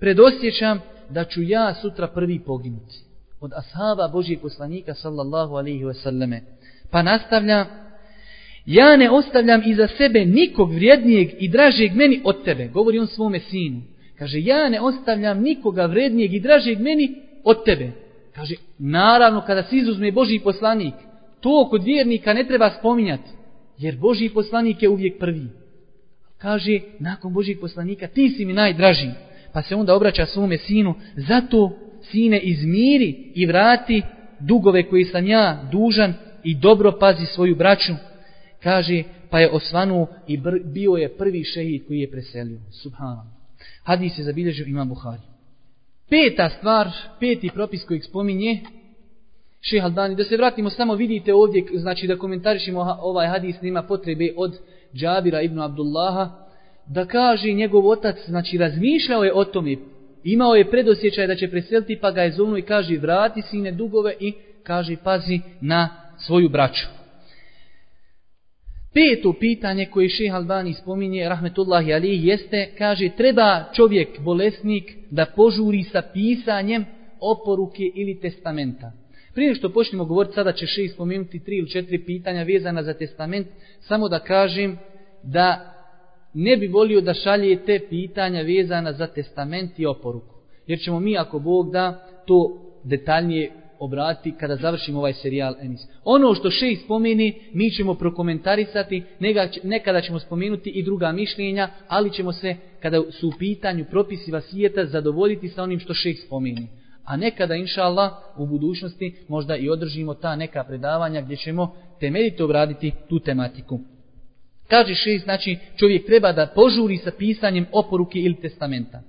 predosjećam da ću ja sutra prvi poginuti. Od ashaba Božijeg poslanika sallallahu alaihi wasallame. Pa nastavlja, ja ne ostavljam iza sebe nikog vrijednijeg i dražijeg meni od tebe. Govori on svome sinu. Kaže, ja ne ostavljam nikoga vrijednijeg i dražijeg meni od tebe. Kaže, naravno kada se izuzme Božiji poslanik, to kod vjernika ne treba spominjati. Jer Božiji poslanik je uvijek prvi kaže, nakon Božih poslanika, ti si mi najdraži. Pa se onda obraća svome sinu, zato sine izmiri i vrati dugove koji sam ja dužan i dobro pazi svoju braću. Kaže, pa je osvanuo i bio je prvi šehid koji je preselio. Subhanom. Hadis se zabilježio ima Buhari. Peta stvar, peti propis kojeg spominje, šeha Albani, da se vratimo, samo vidite ovdje, znači da komentarišimo ovaj hadis, nema potrebe od Džabira ibn Abdullaha, da kaže njegov otac, znači razmišljao je o tome, imao je predosjećaj da će preseliti, pa ga je zovno i kaže vrati sine dugove i kaže pazi na svoju braću. Peto pitanje koje šeh Albani spominje, rahmetullahi alihi, jeste, kaže, treba čovjek, bolesnik, da požuri sa pisanjem oporuke ili testamenta. Prije što počnemo govoriti, sada će še spomenuti tri ili četiri pitanja vezana za testament, samo da kažem da ne bi volio da šaljete pitanja vezana za testament i oporuku. Jer ćemo mi, ako Bog da, to detaljnije obrati kada završimo ovaj serijal emis. Ono što še spomeni, mi ćemo prokomentarisati, nekada ćemo spomenuti i druga mišljenja, ali ćemo se, kada su u pitanju propisi vasijeta, zadovoljiti sa onim što še spomeni. A nekada, inša Allah, u budućnosti možda i održimo ta neka predavanja gdje ćemo temeljito obraditi tu tematiku. Kaže šest, znači čovjek treba da požuri sa pisanjem oporuke ili testamenta.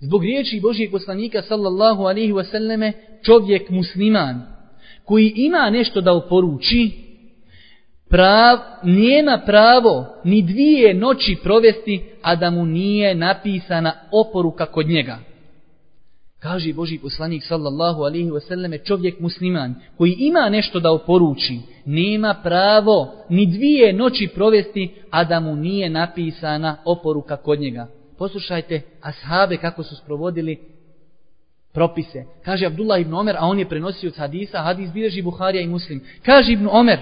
Zbog riječi Božijeg poslanika sallallahu alaihi wasallame, čovjek musliman koji ima nešto da oporuči, prav, nema pravo ni dvije noći provesti, a da mu nije napisana oporuka kod njega. Kaže Boži poslanik sallallahu alaihi wasallam čovjek musliman koji ima nešto da oporuči, nema pravo ni dvije noći provesti, a da mu nije napisana oporuka kod njega. Poslušajte ashabe kako su sprovodili propise. Kaže Abdullah ibn Omer, a on je prenosio od hadisa, hadis bilježi Buharija i Muslim. Kaže ibn Omer,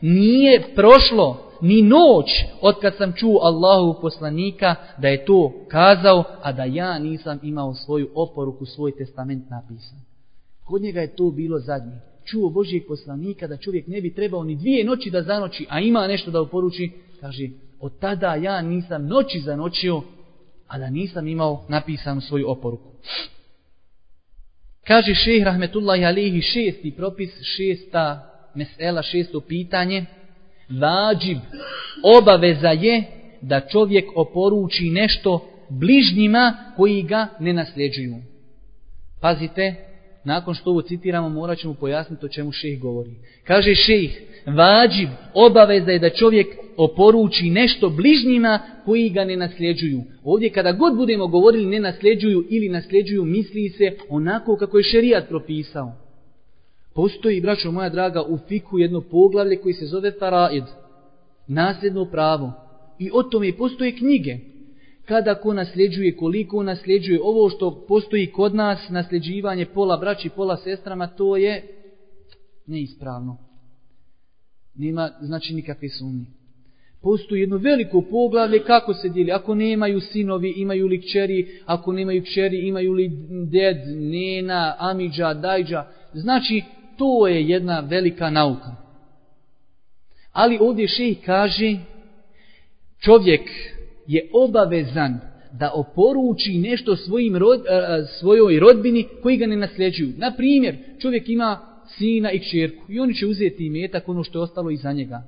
nije prošlo ni noć od kad sam čuo Allahu poslanika da je to kazao, a da ja nisam imao svoju oporuku, svoj testament napisan. Kod njega je to bilo zadnje. Čuo Božijeg poslanika da čovjek ne bi trebao ni dvije noći da zanoći, a ima nešto da oporuči, kaže, od tada ja nisam noći zanočio, a da nisam imao napisanu svoju oporuku. Kaže šeh rahmetullahi alihi šesti propis, šesta mesela, šesto pitanje, vađib, obaveza je da čovjek oporuči nešto bližnjima koji ga ne nasljeđuju. Pazite, nakon što ovo citiramo, morat ćemo pojasniti o čemu šejh govori. Kaže šejh, vađib, obaveza je da čovjek oporuči nešto bližnjima koji ga ne nasljeđuju. Ovdje kada god budemo govorili ne nasljeđuju ili nasljeđuju, misli se onako kako je šerijat propisao. Postoji, braćo moja draga, u fiku jedno poglavlje koji se zove Faraid, nasljedno pravo. I o tome postoje knjige kada ko nasljeđuje, koliko nasljeđuje, ovo što postoji kod nas, nasljeđivanje pola braći, pola sestrama, to je neispravno. Nema, znači, nikakve sumnje. Postoji jedno veliko poglavlje kako se dijeli. Ako nemaju sinovi, imaju li kćeri, ako nemaju kćeri, imaju li ded, nena, amidža, dajđa. Znači, to je jedna velika nauka. Ali ovdje ših kaže, čovjek je obavezan da oporuči nešto svojim rod, svojoj rodbini koji ga ne nasljeđuju. Na primjer, čovjek ima sina i kćerku i oni će uzeti imetak ono što je ostalo iza njega.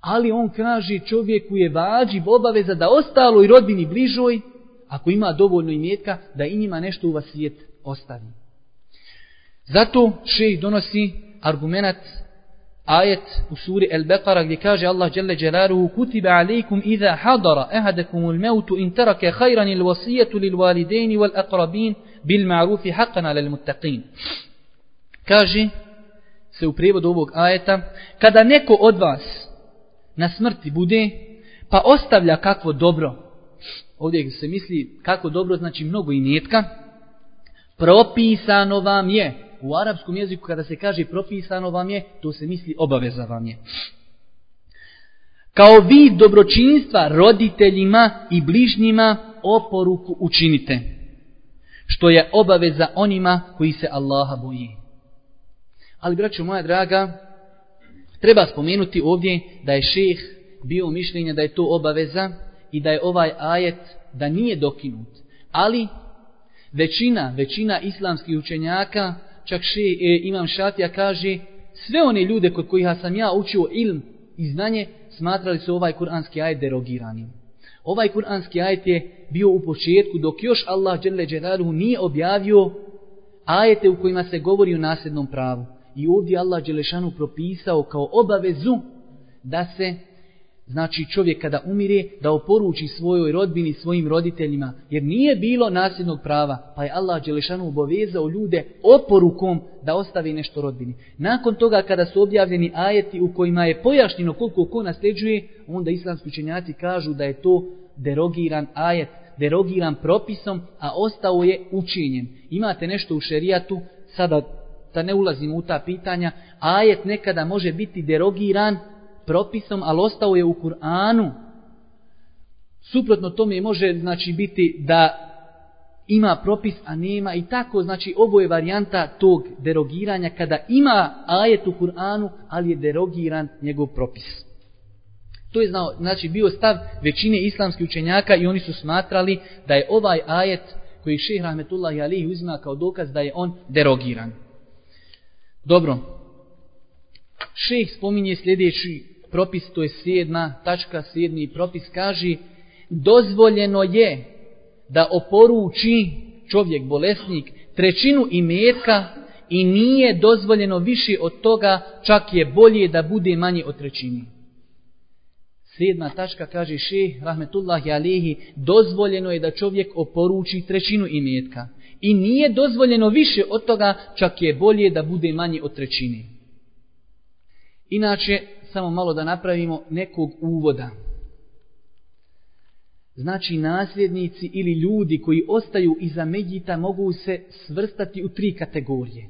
Ali on kaže čovjeku je vađi obaveza da ostalo i rodbini bližoj, ako ima dovoljno imetka, da i njima nešto u svijet ostavi. Zato šej donosi argumentat ajet u suri El-Beqara gdje kaže Allah dželle Jalaluhu kutiba alejkum iza hadara ahadakum al-maut in taraka khayran al-wasiyatu lil-walidejni wal-aqrabin bil ma'ruf haqqan ala al-muttaqin. Kaže se u prevodu ovog ajeta kada neko od vas na smrti bude pa ostavlja kakvo dobro ovdje se misli kako dobro znači mnogo imetka propisano vam je u arapskom jeziku kada se kaže propisano vam je, to se misli obaveza vam je. Kao vi dobročinstva roditeljima i bližnjima oporuku učinite. Što je obaveza onima koji se Allaha boji. Ali, braćo moja draga, treba spomenuti ovdje da je šeh bio mišljenja da je to obaveza i da je ovaj ajet da nije dokinut. Ali većina, većina islamskih učenjaka čak še, e, imam šatija kaže, sve one ljude kod kojih sam ja učio ilm i znanje, smatrali su ovaj kuranski ajet derogiranim. Ovaj kuranski ajet je bio u početku dok još Allah dželle Đeraluhu nije objavio ajete u kojima se govori o nasljednom pravu. I ovdje Allah Đelešanu propisao kao obavezu da se Znači čovjek kada umire da oporuči svojoj rodbini, svojim roditeljima, jer nije bilo nasljednog prava, pa je Allah Đelešanu obavezao ljude oporukom da ostavi nešto rodbini. Nakon toga kada su objavljeni ajeti u kojima je pojašnjeno koliko ko nasljeđuje, onda islamski učenjaci kažu da je to derogiran ajet, derogiran propisom, a ostao je učinjen. Imate nešto u šerijatu, sada da ne ulazimo u ta pitanja, ajet nekada može biti derogiran propisom, ali ostao je u Kur'anu. Suprotno tome može znači biti da ima propis, a nema i tako, znači oboje varijanta tog derogiranja kada ima ajet u Kur'anu, ali je derogiran njegov propis. To je znao, znači bio stav većine islamskih učenjaka i oni su smatrali da je ovaj ajet koji šehr Rahmetullah i Alihi uzima kao dokaz da je on derogiran. Dobro. Šejh spominje sljedeći propis, to je sjedna tačka, sjedni propis, kaže dozvoljeno je da oporuči čovjek, bolesnik, trećinu imetka i nije dozvoljeno više od toga, čak je bolje da bude manje od trećini. Sedma tačka kaže še, rahmetullahi alihi, dozvoljeno je da čovjek oporuči trećinu imetka. I nije dozvoljeno više od toga, čak je bolje da bude manje od trećine. Inače, samo malo da napravimo nekog uvoda. Znači nasljednici ili ljudi koji ostaju iza Medjita mogu se svrstati u tri kategorije.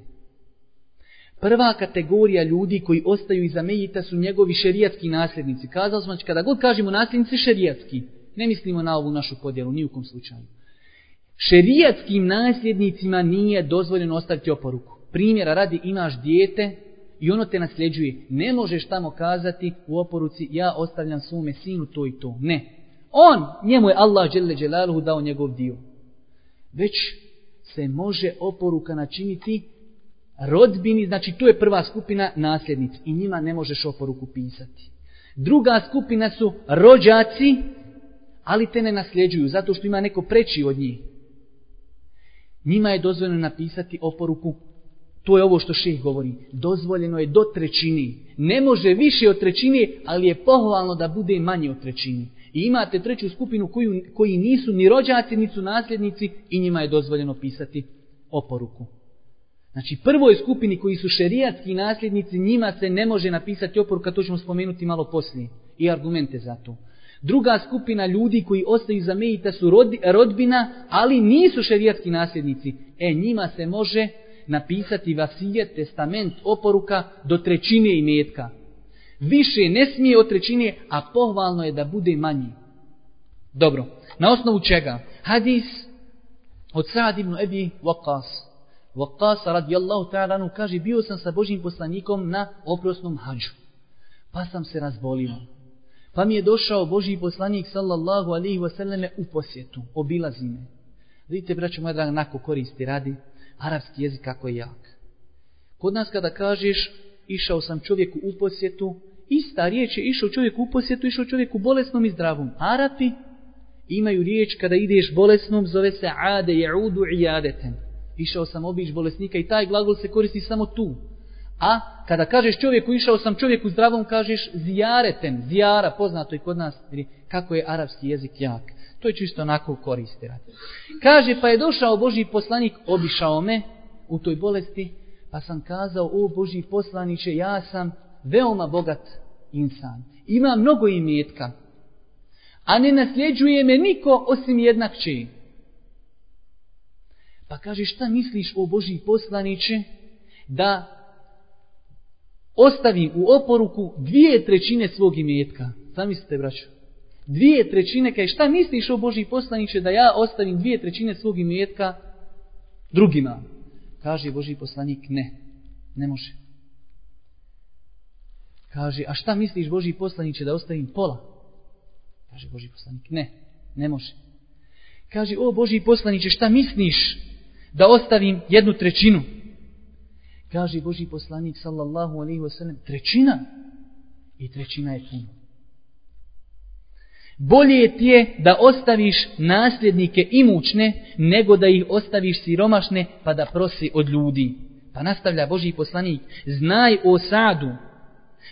Prva kategorija ljudi koji ostaju iza Medjita su njegovi šerijatski nasljednici. Kazao smo, znači, kada god kažemo nasljednici šerijatski, ne mislimo na ovu našu podjelu, ni u kom slučaju. Šerijatskim nasljednicima nije dozvoljeno ostaviti oporuku. Primjera radi, imaš dijete i ono te nasljeđuje. Ne možeš tamo kazati u oporuci ja ostavljam svome sinu to i to. Ne. On, njemu je Allah dželle dželaluhu dao njegov dio. Već se može oporuka načiniti rodbini, znači to je prva skupina nasljednici i njima ne možeš oporuku pisati. Druga skupina su rođaci, ali te ne nasljeđuju zato što ima neko preći od njih. Njima je dozvoljeno napisati oporuku To je ovo što ših govori. Dozvoljeno je do trećini. Ne može više od trećine, ali je pohvalno da bude manje od trećini. I imate treću skupinu koju, koji nisu ni rođaci, ni su nasljednici i njima je dozvoljeno pisati oporuku. Znači prvoj skupini koji su šerijatski nasljednici, njima se ne može napisati oporuka, to ćemo spomenuti malo poslije. I argumente za to. Druga skupina ljudi koji ostaju za mejita su rodbina, ali nisu šerijatski nasljednici. E, njima se može napisati vasijet, testament, oporuka do trećine imetka. Više ne smije od trećine, a pohvalno je da bude manji. Dobro, na osnovu čega? Hadis od Sa'ad ibn Ebi Waqas. Waqas radijallahu ta'ala kaže, bio sam sa Božim poslanikom na oprosnom hađu. Pa sam se razbolio. Pa mi je došao Božji poslanik sallallahu alihi wasallame u posjetu, obilazi me. Vidite, braćo moja draga, nako koristi radi, arapski jezik kako je jak. Kod nas kada kažeš, išao sam čovjeku u posjetu, ista riječ je išao čovjek u posjetu, išao čovjeku bolesnom i zdravom. Arapi imaju riječ kada ideš bolesnom, zove se ade jaudu i jadeten. Išao sam obić bolesnika i taj glagol se koristi samo tu. A kada kažeš čovjeku, išao sam čovjeku zdravom, kažeš zijareten, zijara, poznato i kod nas, kako je arapski jezik jak. To je čisto onako koriste. Kaže, pa je došao Boži poslanik, obišao me u toj bolesti, pa sam kazao, o Boži poslaniće, ja sam veoma bogat insan. Ima mnogo imetka, a ne nasljeđuje me niko osim jednak čiji. Pa kaže, šta misliš o Boži poslaniće, da ostavim u oporuku dvije trećine svog imetka. Zamislite, braćo dvije trećine, kaj šta misliš o Boži poslaniće da ja ostavim dvije trećine svog imetka drugima? Kaže Boži poslanik, ne, ne može. Kaže, a šta misliš Boži poslaniće da ostavim pola? Kaže Boži poslanik, ne, ne može. Kaže, o Boži poslaniće, šta misliš da ostavim jednu trećinu? Kaže Boži poslanik, sallallahu alaihi wasallam, trećina? I trećina je puno. Bolje ti je da ostaviš nasljednike imućne, nego da ih ostaviš siromašne pa da prosi od ljudi. Pa nastavlja Boži poslanik, znaj o sadu,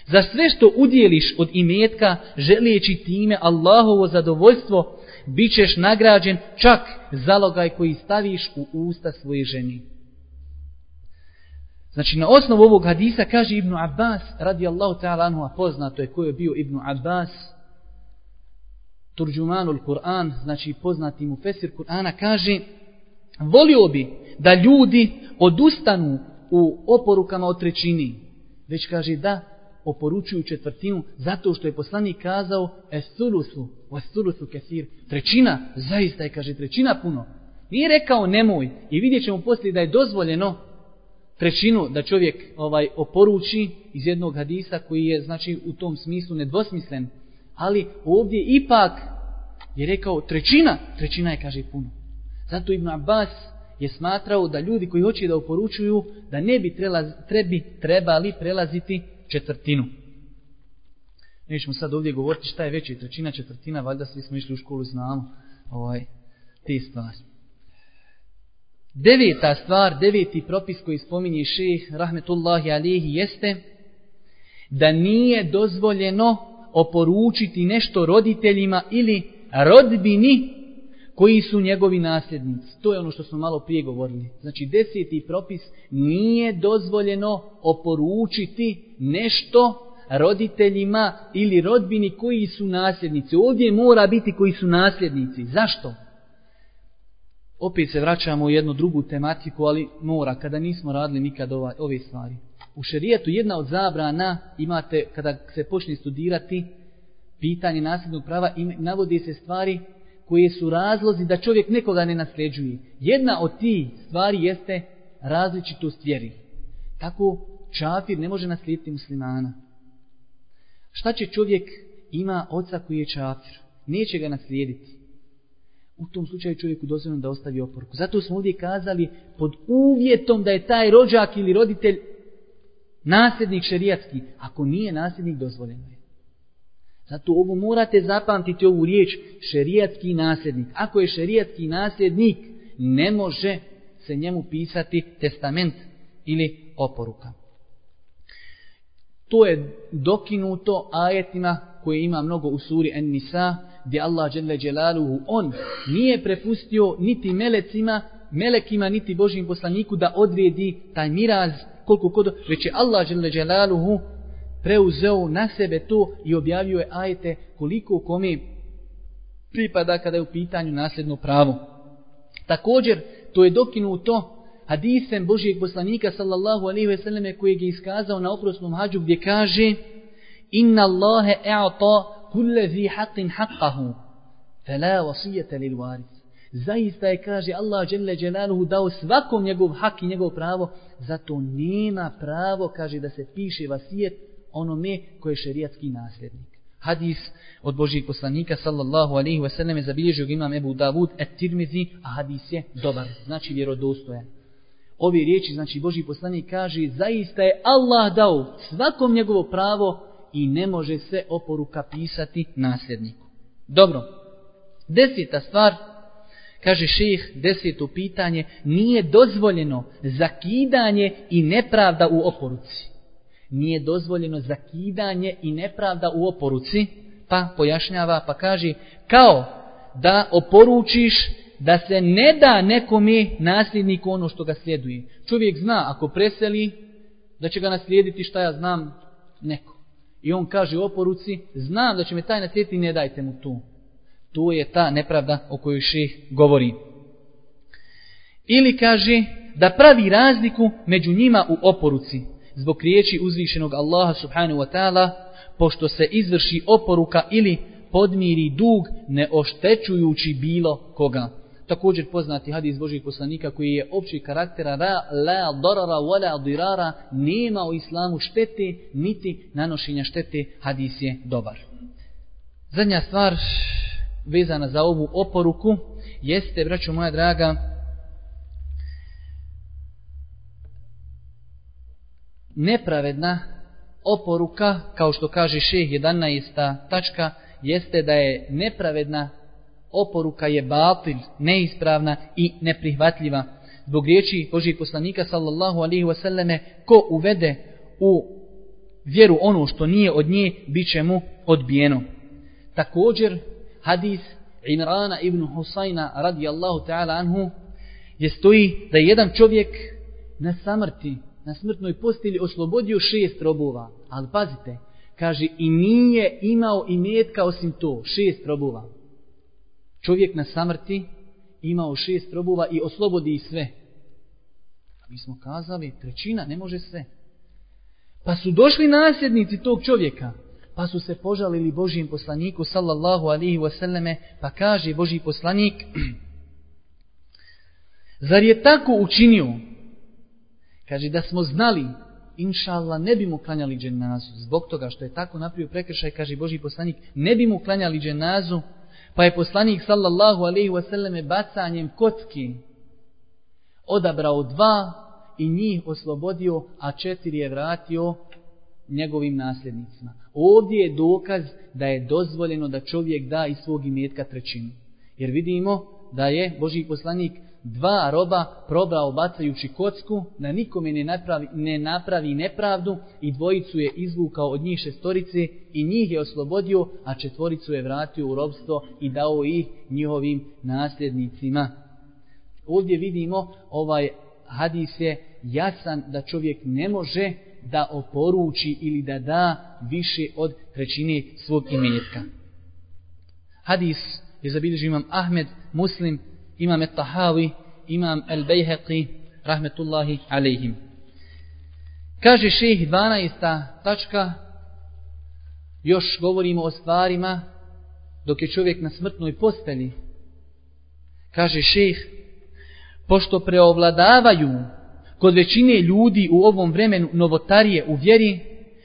za sve što udjeliš od imetka, želijeći time Allahovo zadovoljstvo, bit ćeš nagrađen čak zalogaj koji staviš u usta svoje ženi. Znači, na osnovu ovog hadisa kaže Ibnu Abbas, radi Allahu ta'ala anhu, a poznato je ko je bio Ibnu Abbas, Turđumanul Kur'an, znači poznati mu Fesir Kur'ana, kaže volio bi da ljudi odustanu u oporukama o trećini. Već kaže da oporučuju četvrtinu zato što je poslanik kazao esulusu, esulusu kesir. Trećina, zaista je, kaže, trećina puno. Nije rekao nemoj i vidjet ćemo poslije da je dozvoljeno trećinu da čovjek ovaj oporuči iz jednog hadisa koji je znači u tom smislu nedvosmislen ali ovdje ipak je rekao trećina, trećina je kaže puno. Zato Ibn Abbas je smatrao da ljudi koji hoće da oporučuju da ne bi trelaz, trebi, trebali prelaziti četvrtinu. Nećemo sad ovdje govoriti šta je veća trećina, četvrtina, valjda svi smo išli u školu, znamo ovaj, te stvari. Deveta stvar, deveti propis koji spominje šeh, rahmetullahi alihi, jeste da nije dozvoljeno oporučiti nešto roditeljima ili rodbini koji su njegovi nasljednici. To je ono što smo malo prije govorili. Znači deseti propis nije dozvoljeno oporučiti nešto roditeljima ili rodbini koji su nasljednici. Ovdje mora biti koji su nasljednici. Zašto? Opet se vraćamo u jednu drugu tematiku, ali mora, kada nismo radili nikad ova, ove stvari. U šerijetu jedna od zabrana imate kada se počne studirati pitanje nasljednog prava i navodi se stvari koje su razlozi da čovjek nekoga ne nasljeđuje. Jedna od tih stvari jeste različitost vjeri. Tako čafir ne može naslijediti muslimana. Šta će čovjek ima oca koji je čafir? Neće ga naslijediti. U tom slučaju čovjeku dozvoljeno da ostavi oporku. Zato smo ovdje kazali pod uvjetom da je taj rođak ili roditelj nasljednik šerijatski. Ako nije nasljednik, dozvoljeno je. Zato ovo morate zapamtiti ovu riječ šerijatski nasljednik. Ako je šerijatski nasljednik, ne može se njemu pisati testament ili oporuka. To je dokinuto ajetima koje ima mnogo u suri En-Nisa, gdje Allah dželle dželaluhu on nije prepustio niti melecima, melekima, niti Božim poslaniku da odredi taj miraz koliko kod, već je Allah dželle dželaluhu preuzeo na sebe to i objavio je ajete koliko kome pripada kada je u pitanju nasljedno pravo. Također, to je dokinuto hadisem Božijeg poslanika sallallahu alaihi ve selleme kojeg je iskazao na oprosnom hađu gdje kaže Inna Allahe e'ata kulle zi haqqin haqqahu fela vasijete lil varis. Zaista je, kaže Allah dželle Đelaluhu, dao svakom njegov hak i njegov pravo, zato nema pravo, kaže, da se piše vasijet onome koje je šerijatski nasljednik. Hadis od Božijeg poslanika sallallahu alaihi ve je zabilježio ga imam Ebu Davud et Tirmizi, a hadis je dobar, znači vjerodostojan ove riječi, znači Božji poslanik kaže, zaista je Allah dao svakom njegovo pravo i ne može se oporuka pisati nasljedniku. Dobro, deseta stvar, kaže ših, deseto pitanje, nije dozvoljeno zakidanje i nepravda u oporuci. Nije dozvoljeno zakidanje i nepravda u oporuci, pa pojašnjava, pa kaže, kao da oporučiš da se ne da nekome nasljedniku ono što ga sljeduje. Čovjek zna, ako preseli, da će ga naslijediti šta ja znam, neko. I on kaže u oporuci, znam da će me taj naslijediti, ne dajte mu tu. To je ta nepravda o kojoj ših govori. Ili kaže da pravi razliku među njima u oporuci, zbog riječi uzvišenog Allaha subhanahu wa ta'ala, pošto se izvrši oporuka ili podmiri dug ne oštećujući bilo koga također poznati hadis Božih poslanika koji je opći karaktera la, la dorara wala dirara nema u islamu štete niti nanošenja štete hadis je dobar. Zadnja stvar vezana za ovu oporuku jeste, braćo moja draga, nepravedna oporuka, kao što kaže šeh 11. tačka, jeste da je nepravedna oporuka je batil, neispravna i neprihvatljiva. Zbog riječi Božih poslanika sallallahu alaihi wasallame, ko uvede u vjeru ono što nije od nje, bit će mu odbijeno. Također, hadis Imrana ibn Husayna radijallahu ta'ala anhu, gdje stoji da je jedan čovjek na samrti, na smrtnoj postelji oslobodio šest robova. Ali pazite, kaže, i nije imao imetka osim to, šest robova čovjek na samrti imao šest robova i oslobodi sve. A mi smo kazali, trećina, ne može sve. Pa su došli nasljednici tog čovjeka, pa su se požalili Božijem poslaniku, sallallahu alihi wasallame, pa kaže Božji poslanik, zar je tako učinio? Kaže, da smo znali, inša Allah, ne bi mu klanjali dženazu, zbog toga što je tako napravio prekršaj, kaže Božji poslanik, ne bi mu klanjali dženazu, Pa je poslanik sallallahu alaihi wasallame bacanjem kocki odabrao dva i njih oslobodio, a četiri je vratio njegovim nasljednicima. Ovdje je dokaz da je dozvoljeno da čovjek da iz svog imetka trećinu. Jer vidimo da je Boži poslanik dva roba probrao bacajući kocku, da nikome ne napravi, ne napravi nepravdu i dvojicu je izvukao od njih šestorice i njih je oslobodio, a četvoricu je vratio u robstvo i dao ih njihovim nasljednicima. Ovdje vidimo ovaj hadis je jasan da čovjek ne može da oporuči ili da da više od trećine svog imetka. Hadis je zabilježio imam Ahmed, Muslim, imam Tahawi, imam El-Bejheqi, rahmetullahi alejhim. Kaže šejh 12. tačka, još govorimo o stvarima dok je čovjek na smrtnoj posteli. Kaže šejh, pošto preovladavaju kod većine ljudi u ovom vremenu novotarije u vjeri,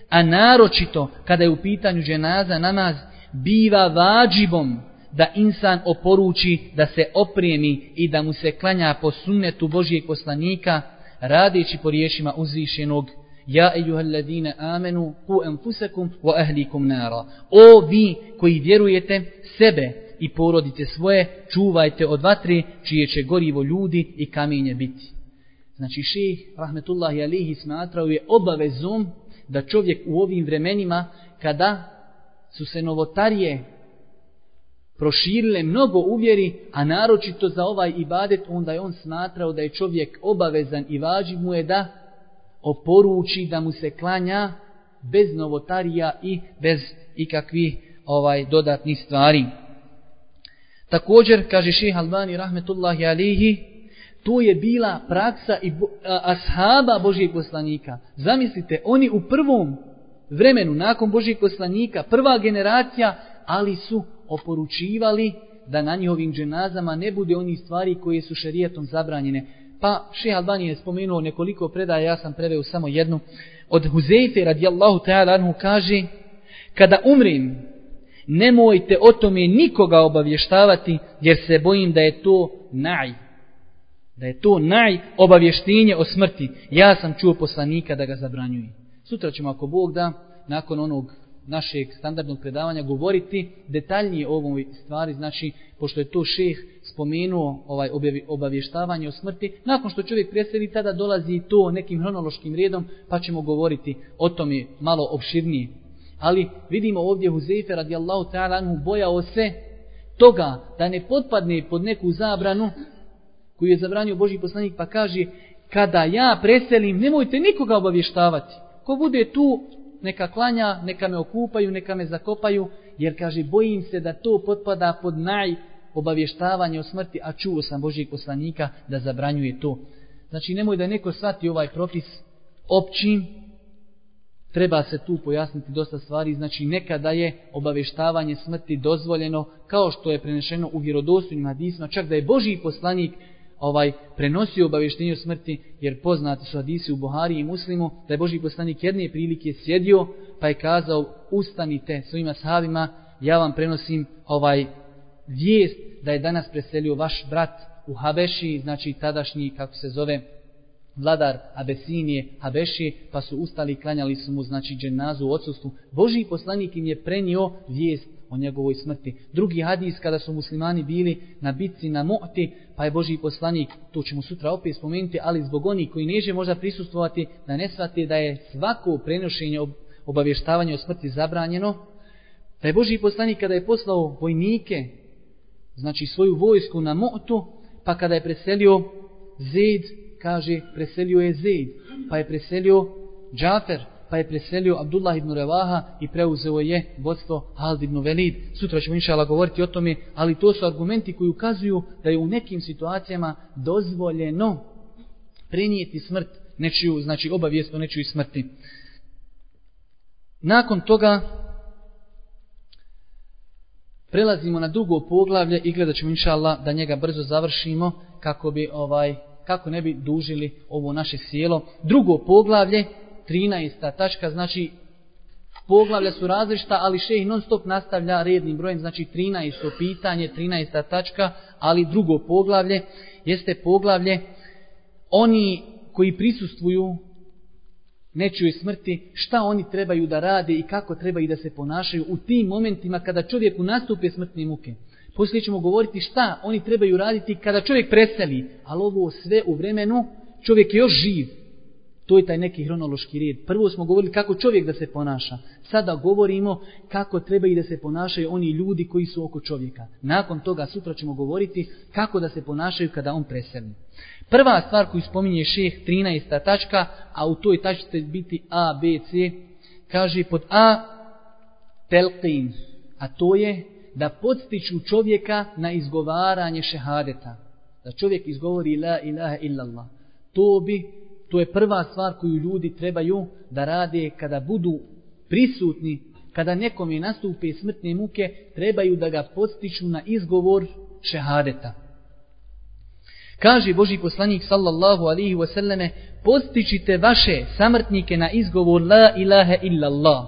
a naročito kada je u pitanju dženaza namaz, biva vađibom da insan oporuči da se oprijemi i da mu se klanja po sunnetu Božijeg poslanika, radeći po riješima uzvišenog Ja ejuhel ladine amenu ku enfusekum wa ahlikum nara. O vi koji vjerujete sebe i porodice svoje, čuvajte od vatre čije će gorivo ljudi i kamenje biti. Znači ših, rahmetullahi alihi, smatrao je obavezom da čovjek u ovim vremenima, kada su se novotarije proširile mnogo uvjeri, a naročito za ovaj ibadet, onda je on smatrao da je čovjek obavezan i važiv mu je da oporuči da mu se klanja bez novotarija i bez ikakvih ovaj dodatnih stvari. Također, kaže ših Albani, rahmetullahi alihi, to je bila praksa i ashaba Božijeg poslanika. Zamislite, oni u prvom vremenu, nakon Božijeg poslanika, prva generacija, ali su oporučivali da na njihovim dženazama ne bude oni stvari koje su šerijatom zabranjene. Pa šeha Albani je spomenuo nekoliko predaja, ja sam preveo samo jednu. Od Huzeyfe radijallahu ta'ala anhu kaže, kada umrim, nemojte o tome nikoga obavještavati, jer se bojim da je to naj. Da je to naj obavještenje o smrti. Ja sam čuo poslanika da ga zabranjuje. Sutra ćemo, ako Bog da, nakon onog našeg standardnog predavanja govoriti detaljnije o ovoj stvari, znači, pošto je to šeh spomenuo ovaj obavještavanje o smrti, nakon što čovjek preseli, tada dolazi to nekim hronološkim redom, pa ćemo govoriti o tome malo obširnije. Ali vidimo ovdje Huzefe radijallahu ta'ala anhu bojao se toga da ne potpadne pod neku zabranu koju je zabranio Boži poslanik pa kaže kada ja preselim nemojte nikoga obavještavati. Ko bude tu neka klanja, neka me okupaju, neka me zakopaju, jer kaže, bojim se da to potpada pod naj obavještavanje o smrti, a čuo sam Božijeg poslanika da zabranjuje to. Znači, nemoj da neko shvati ovaj propis općim, treba se tu pojasniti dosta stvari, znači nekada je obavještavanje smrti dozvoljeno, kao što je prenešeno u vjerodostojnim hadisma, čak da je Božiji poslanik ovaj prenosio obavještenje o smrti, jer poznati su hadisi u Buhari i Muslimu, da je Boži poslanik jedne prilike sjedio, pa je kazao, ustanite svojima sahabima, ja vam prenosim ovaj vijest da je danas preselio vaš brat u Habeši, znači tadašnji, kako se zove, vladar Abesinije, Habeši, pa su ustali i klanjali su mu, znači, dženazu u odsustvu. Boži poslanik im je prenio vijest o njegovoj smrti. Drugi hadis kada su muslimani bili na bitci na Mu'ti, pa je Boži poslanik, to ćemo sutra opet spomenuti, ali zbog onih koji neže možda prisustovati, da ne shvate da je svako prenošenje obavještavanja o smrti zabranjeno, da je Boži poslanik kada je poslao vojnike, znači svoju vojsku na Mu'tu, pa kada je preselio Zed, kaže preselio je Zed, pa je preselio Džafer, pa je preselio Abdullah ibn Revaha i preuzeo je vodstvo Hald ibn Velid. Sutra ćemo inšala govoriti o tome, ali to su argumenti koji ukazuju da je u nekim situacijama dozvoljeno prenijeti smrt nečiju, znači obavijest o nečiju smrti. Nakon toga prelazimo na drugo poglavlje i gledat ćemo inšala da njega brzo završimo kako bi ovaj kako ne bi dužili ovo naše sjelo. Drugo poglavlje 13. tačka, znači poglavlja su različita, ali šejh non stop nastavlja rednim brojem, znači 13. pitanje, 13. tačka, ali drugo poglavlje jeste poglavlje oni koji prisustvuju nečijoj smrti, šta oni trebaju da rade i kako treba i da se ponašaju u tim momentima kada čovjeku nastupe smrtne muke. Poslije ćemo govoriti šta oni trebaju raditi kada čovjek preseli, ali ovo sve u vremenu čovjek je još živ, To je taj neki hronološki red. Prvo smo govorili kako čovjek da se ponaša. Sada govorimo kako treba i da se ponašaju oni ljudi koji su oko čovjeka. Nakon toga sutra ćemo govoriti kako da se ponašaju kada on preseli. Prva stvar koju spominje šeh 13. tačka, a u toj tački će biti A, B, C, kaže pod A telqin, a to je da podstiču čovjeka na izgovaranje šehadeta. Da čovjek izgovori la ilaha illallah. To bi To je prva stvar koju ljudi trebaju da rade kada budu prisutni, kada nekom je nastupe smrtne muke, trebaju da ga podstiču na izgovor šehadeta. Kaže Boži poslanik sallallahu alihi wasallame, postičite vaše samrtnike na izgovor la ilaha illallah.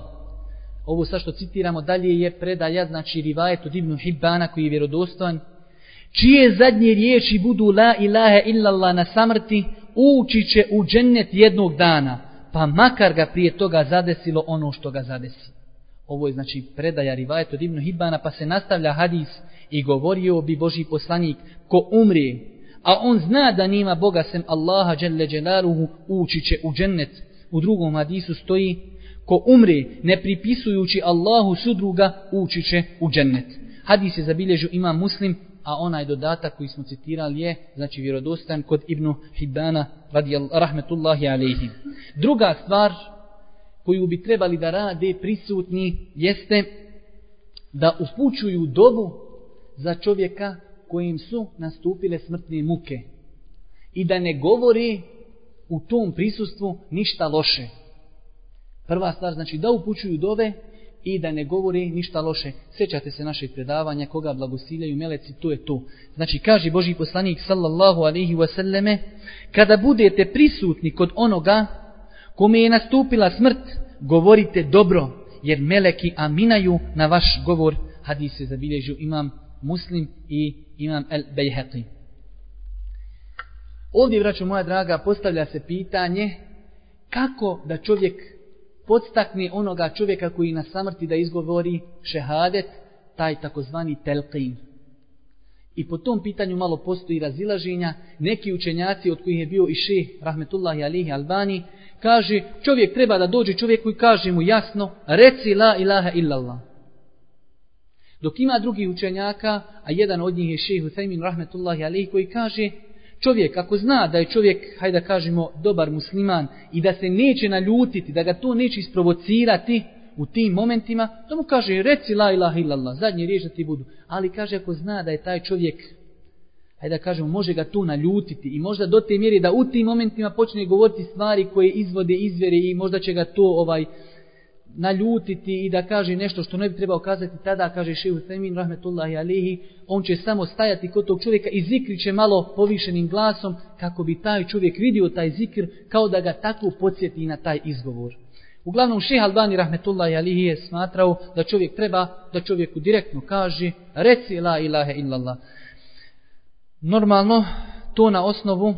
Ovo sa što citiramo dalje je predaja, znači rivajet od Ibnu Hibbana koji je vjerodostojan. Čije zadnje riječi budu la ilaha illallah na samrti, ući će u džennet jednog dana, pa makar ga prije toga zadesilo ono što ga zadesi. Ovo je znači predaja rivajet od Ibnu Hibana, pa se nastavlja hadis i govorio bi Boži poslanik, ko umri, a on zna da nima Boga sem Allaha dželle dželaluhu, ući će u džennet. U drugom hadisu stoji, ko umri ne pripisujući Allahu sudruga, ući će u džennet. Hadis je zabilježio ima muslim, a onaj dodatak koji smo citirali je, znači vjerodostan kod Ibnu Hibana radijal, rahmetullahi alaihi. Druga stvar koju bi trebali da rade prisutni jeste da upućuju dobu za čovjeka kojim su nastupile smrtne muke i da ne govori u tom prisustvu ništa loše. Prva stvar znači da upućuju dove i da ne govori ništa loše. Sjećate se naših predavanja koga blagosiljaju meleci, to je to. Znači kaže Boži poslanik sallallahu alaihi wasallame kada budete prisutni kod onoga kome je nastupila smrt, govorite dobro, jer meleki aminaju na vaš govor. Hadis se zabilježio imam muslim i imam el bejheqi. Ovdje, braćo moja draga, postavlja se pitanje kako da čovjek podstakne onoga čovjeka koji na samrti da izgovori šehadet, taj takozvani telqin. I po tom pitanju malo postoji razilaženja. Neki učenjaci od kojih je bio i šeh, rahmetullahi alihi albani, kaže čovjek treba da dođe čovjeku i kaže mu jasno, reci la ilaha illallah. Dok ima drugi učenjaka, a jedan od njih je šeh Huthaymin rahmetullahi alihi koji kaže čovjek ako zna da je čovjek, hajde da kažemo, dobar musliman i da se neće naljutiti, da ga to neće isprovocirati u tim momentima, to mu kaže reci la ilaha illallah, zadnje riječ da ti budu. Ali kaže ako zna da je taj čovjek, hajde da kažemo, može ga to naljutiti i možda do te mjeri da u tim momentima počne govoriti stvari koje izvode izvere i možda će ga to ovaj naljutiti i da kaže nešto što ne bi trebao kazati tada, kaže Šehu Semin, rahmetullahi alihi, on će samo stajati kod tog čovjeka i zikri će malo povišenim glasom kako bi taj čovjek vidio taj zikr kao da ga tako podsjeti na taj izgovor. Uglavnom, Šeha Albani, rahmetullahi alihi, je smatrao da čovjek treba da čovjeku direktno kaže reci la ilaha illallah. Normalno, to na osnovu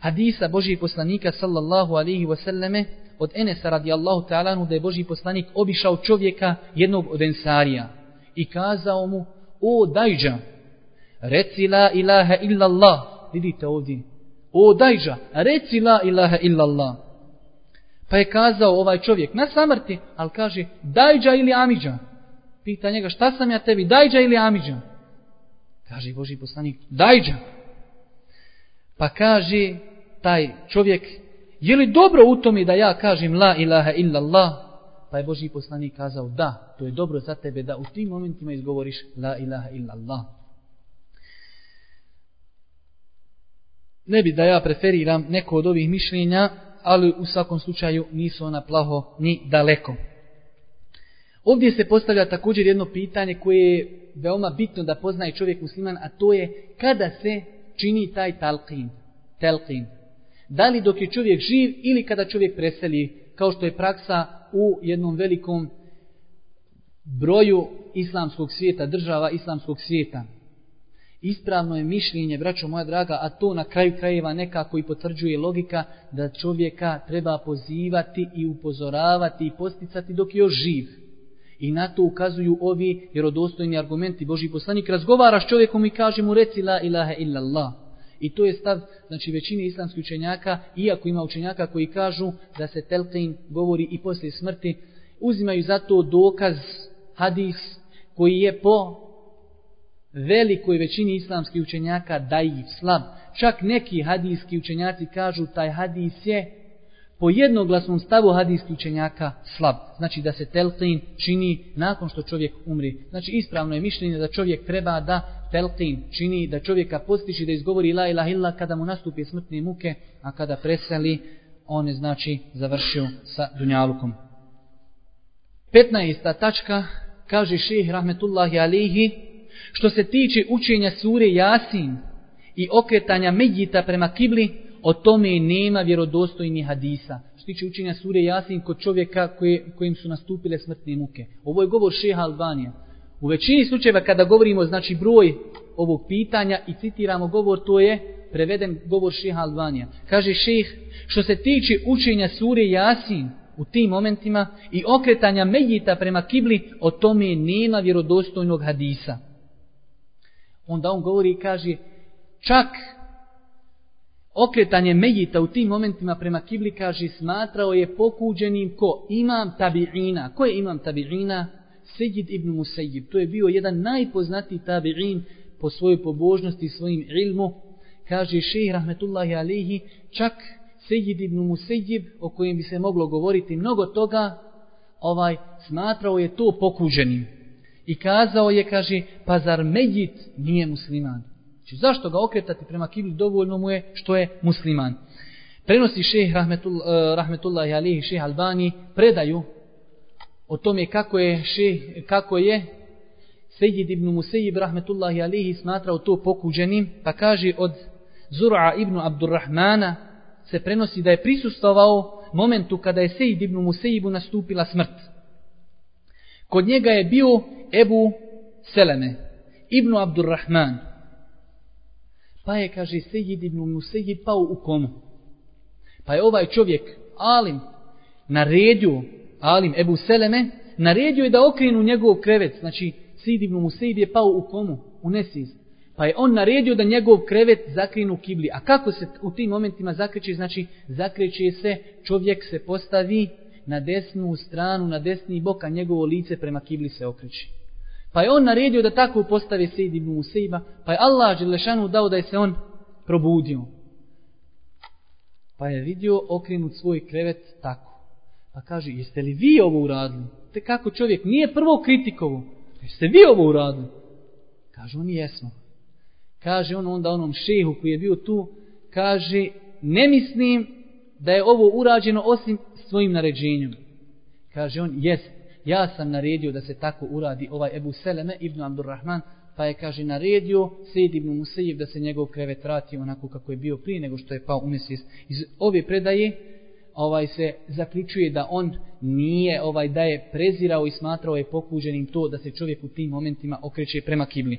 hadisa Božih poslanika sallallahu alihi wasallame od Enesa radijallahu ta'ala da je Boži poslanik obišao čovjeka jednog od ensarija i kazao mu o dajđa reci la ilaha illallah. Vidite ovdje. O dajđa reci la ilaha illallah. Pa je kazao ovaj čovjek na samrti. Ali kaže dajđa ili amidža? Pita njega šta sam ja tebi dajđa ili amidža? Kaže Boži poslanik dajđa. Pa kaže taj čovjek Je li dobro u tome da ja kažem la ilaha illallah? Pa je Boži poslanik kazao da, to je dobro za tebe da u tim momentima izgovoriš la ilaha illallah. Ne bi da ja preferiram neko od ovih mišljenja, ali u svakom slučaju nisu ona plaho ni daleko. Ovdje se postavlja također jedno pitanje koje je veoma bitno da poznaje čovjek musliman, a to je kada se čini taj talqin. Talqin da li dok je čovjek živ ili kada čovjek preseli, kao što je praksa u jednom velikom broju islamskog svijeta, država islamskog svijeta. Ispravno je mišljenje, braćo moja draga, a to na kraju krajeva nekako i potvrđuje logika da čovjeka treba pozivati i upozoravati i posticati dok je još živ. I na to ukazuju ovi jerodostojni argumenti. Boži poslanik razgovara s čovjekom i kaže mu reci la ilaha illallah. I to je stav znači većine islamskih učenjaka, iako ima učenjaka koji kažu da se telqin govori i poslije smrti, uzimaju zato dokaz hadis koji je po velikoj većini islamskih učenjaka dajiv, slab. Čak neki hadijski učenjaci kažu taj hadis je po jednoglasnom stavu hadijskih učenjaka slab. Znači da se telqin čini nakon što čovjek umri. Znači ispravno je mišljenje da čovjek treba da telqin čini, da čovjeka postiši da izgovori la ilaha illa kada mu nastupi smrtne muke, a kada preseli, on je znači završio sa dunjalukom. 15. tačka kaže ših rahmetullahi alihi što se tiče učenja sure Jasin i okretanja Medjita prema kibli, o tome nema vjerodostojnih hadisa. Što tiče učenja sure Jasin kod čovjeka koje, kojim su nastupile smrtne muke. Ovo je govor šeha Albanija. U većini slučajeva kada govorimo znači broj ovog pitanja i citiramo govor, to je preveden govor šeha Albanija. Kaže šeh, što se tiče učenja sure Jasin u tim momentima i okretanja medjita prema kibli, o tome nema vjerodostojnog hadisa. Onda on govori i kaže, čak okretanje medjita u tim momentima prema kibli, kaže, smatrao je pokuđenim ko imam tabi'ina. Ko je imam tabi'ina? Sejid ibn Musejib. To je bio jedan najpoznatiji tabi'in po svojoj pobožnosti i svojim ilmu. Kaže šehr rahmetullahi alihi, čak Sejid ibn Musejib, o kojem bi se moglo govoriti mnogo toga, ovaj smatrao je to pokuđenim. I kazao je, kaže, pa zar Medjit nije musliman? Znači, zašto ga okretati prema kibli dovoljno mu je što je musliman? Prenosi šeh rahmetullahi alihi šeh Albani predaju o tome kako je še, kako je Sejid ibn Musejib rahmetullahi alihi smatrao to pokuđenim, pa kaže od Zura ibn Abdurrahmana se prenosi da je prisustovao momentu kada je Sejid ibn Musejibu nastupila smrt. Kod njega je bio Ebu Seleme, ibn Abdurrahman. Pa je, kaže, Sejid ibn Musejib pao u komu. Pa je ovaj čovjek, Alim, naredio, Alim Ebu Seleme, naredio je da okrenu njegov krevet, znači Sid ibn Musejib je pao u komu, u nesiz. Pa je on naredio da njegov krevet zakrenu kibli. A kako se u tim momentima zakreće? Znači, zakreće se, čovjek se postavi na desnu stranu, na desni bok, a njegovo lice prema kibli se okreće. Pa je on naredio da tako postave Sejid ibn Musejba, pa je Allah Đelešanu dao da je se on probudio. Pa je vidio okrenut svoj krevet tako. Pa kaže, jeste li vi ovo uradili? Te kako čovjek nije prvo kritikovo. Jeste vi ovo uradili? Kaže, oni jesmo. Kaže on onda onom šehu koji je bio tu, kaže, ne mislim da je ovo urađeno osim svojim naređenjem. Kaže on, jes, ja sam naredio da se tako uradi ovaj Ebu Seleme ibn Abdurrahman, pa je, kaže, naredio Sejid ibn Musejiv da se njegov krevet vrati onako kako je bio prije nego što je pao umjesis. Iz ove predaje ovaj se zaključuje da on nije ovaj da je prezirao i smatrao je pokuđenim to da se čovjek u tim momentima okreće prema kibli.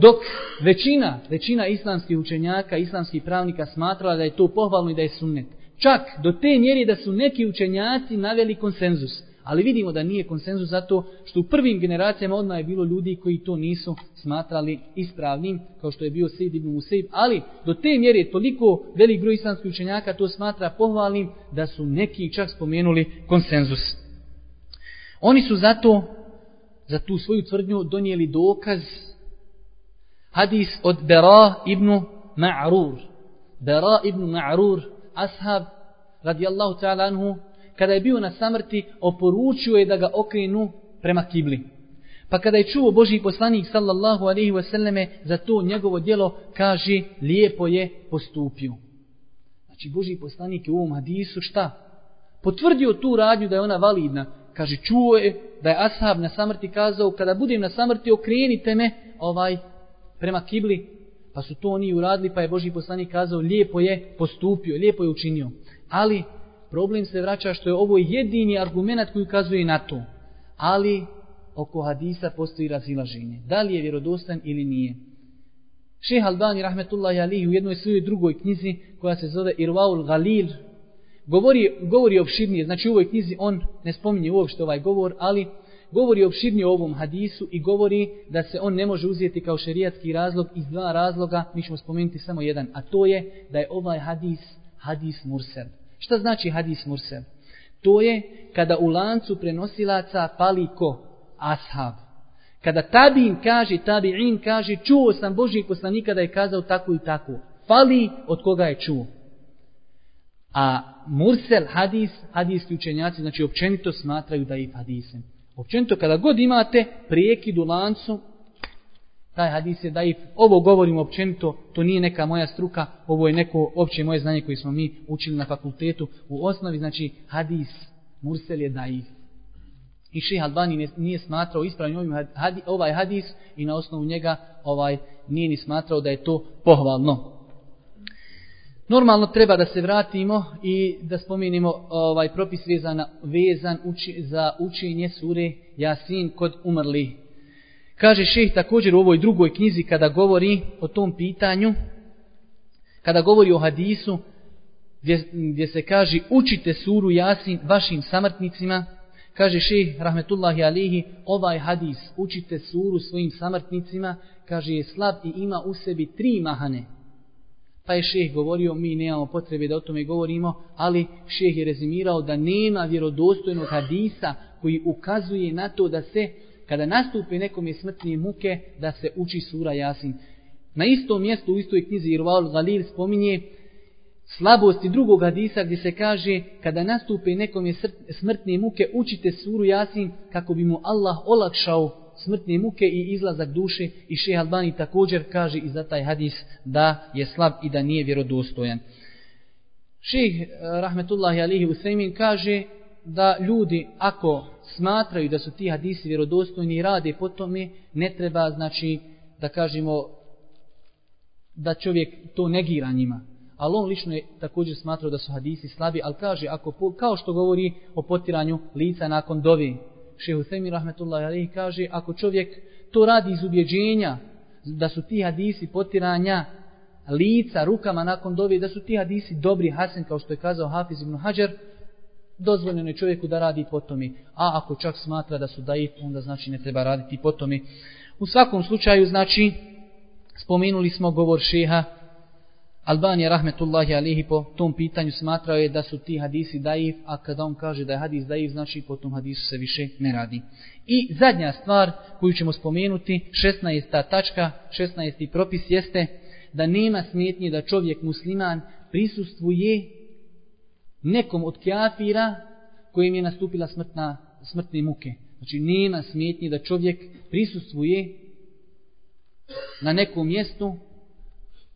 Dok većina, većina islamskih učenjaka, islamskih pravnika smatrala da je to pohvalno i da je sunnet. Čak do te mjeri da su neki učenjaci naveli konsenzus. Ali vidimo da nije konsenzus zato što u prvim generacijama odmah je bilo ljudi koji to nisu smatrali ispravnim, kao što je bio Sejid ibn Musaib. Ali do te mjere toliko velik broj islamskih učenjaka to smatra pohvalnim da su neki čak spomenuli konsenzus. Oni su zato za tu svoju tvrdnju donijeli dokaz hadis od Bera ibn Ma'rur. Bera ibn Ma'rur, ashab, radijallahu ta'ala anhu, kada je bio na samrti, oporučio je da ga okrenu prema kibli. Pa kada je čuo Boži poslanik sallallahu alaihi wasallame za to njegovo djelo, kaže, lijepo je postupio. Znači, Boži poslanik je u ovom hadisu šta? Potvrdio tu radnju da je ona validna. Kaže, čuo je da je ashab na samrti kazao, kada budem na samrti, okrenite me, ovaj, prema kibli, pa su to oni uradili, pa je Boži poslanik kazao, lijepo je postupio, lijepo je učinio. Ali problem se vraća što je ovo jedini argument koji ukazuje na to. Ali oko hadisa postoji razilaženje. Da li je vjerodostan ili nije. Šeh Albani, rahmetullahi alihi, u jednoj svojoj drugoj knjizi, koja se zove Irvaul Galil, govori, govori opširnije. Znači u ovoj knjizi on ne spominje uopšte ovaj govor, ali govori opširnije o ovom hadisu i govori da se on ne može uzeti kao šerijatski razlog iz dva razloga, mi ćemo spomenuti samo jedan, a to je da je ovaj hadis hadis mursel. Šta znači hadis mursel? To je kada u lancu prenosilaca pali ko? Ashab. Kada tabin kaže, tabi'in kaže, čuo sam Božijeg poslanika da je kazao tako i tako. Fali od koga je čuo. A mursel hadis, hadijski učenjaci, znači općenito smatraju da je hadisem. Općenito kada god imate prijekid u lancu, taj hadis je daif. Ovo govorim općenito, to nije neka moja struka, ovo je neko opće moje znanje koje smo mi učili na fakultetu. U osnovi, znači, hadis, mursel je daif. I šeha Albani nije smatrao ispravnim ovim hadis, ovaj hadis i na osnovu njega ovaj nije ni smatrao da je to pohvalno. Normalno treba da se vratimo i da spomenimo ovaj propis vezan, vezan uči, za učenje sure Jasin kod umrli. Kaže šeh također u ovoj drugoj knjizi kada govori o tom pitanju, kada govori o hadisu, gdje, gdje se kaže učite suru Jasin vašim samrtnicima, kaže šeh rahmetullahi alihi, ovaj hadis učite suru svojim samrtnicima, kaže je slab i ima u sebi tri mahane. Pa je šeh govorio, mi nemamo potrebe da o tome govorimo, ali šeh je rezimirao da nema vjerodostojnog hadisa koji ukazuje na to da se, kada nastupi nekom je smrtne muke, da se uči sura Jasin. Na istom mjestu u istoj knjizi Irval Galil spominje slabosti drugog hadisa gdje se kaže kada nastupe nekom je smrtne muke učite suru Jasin kako bi mu Allah olakšao smrtne muke i izlazak duše i šeha Albani također kaže i za taj hadis da je slab i da nije vjerodostojan. Ših eh, rahmetullahi alihi Usaymin kaže da ljudi ako smatraju da su ti hadisi vjerodostojni i rade po tome, ne treba znači da kažemo da čovjek to negira njima. Ali on lično je također smatrao da su hadisi slabi, ali kaže, ako, kao što govori o potiranju lica nakon dovi, Šehu Semi Rahmetullah Ali kaže, ako čovjek to radi iz ubjeđenja, da su ti hadisi potiranja lica rukama nakon dovi, da su ti hadisi dobri, Hasan, kao što je kazao Hafiz ibn Hajar, dozvoljeno je čovjeku da radi po tome. A ako čak smatra da su daif, onda znači ne treba raditi po tome. U svakom slučaju, znači, spomenuli smo govor šeha Albanija rahmetullahi alihi po tom pitanju smatrao je da su ti hadisi daif, a kada on kaže da je hadis daif, znači po tom hadisu se više ne radi. I zadnja stvar koju ćemo spomenuti, 16. tačka, 16. propis jeste da nema smetnje da čovjek musliman prisustvuje nekom od kjafira kojim je nastupila smrtna, smrtne muke. Znači nema smetnje da čovjek prisustvuje na nekom mjestu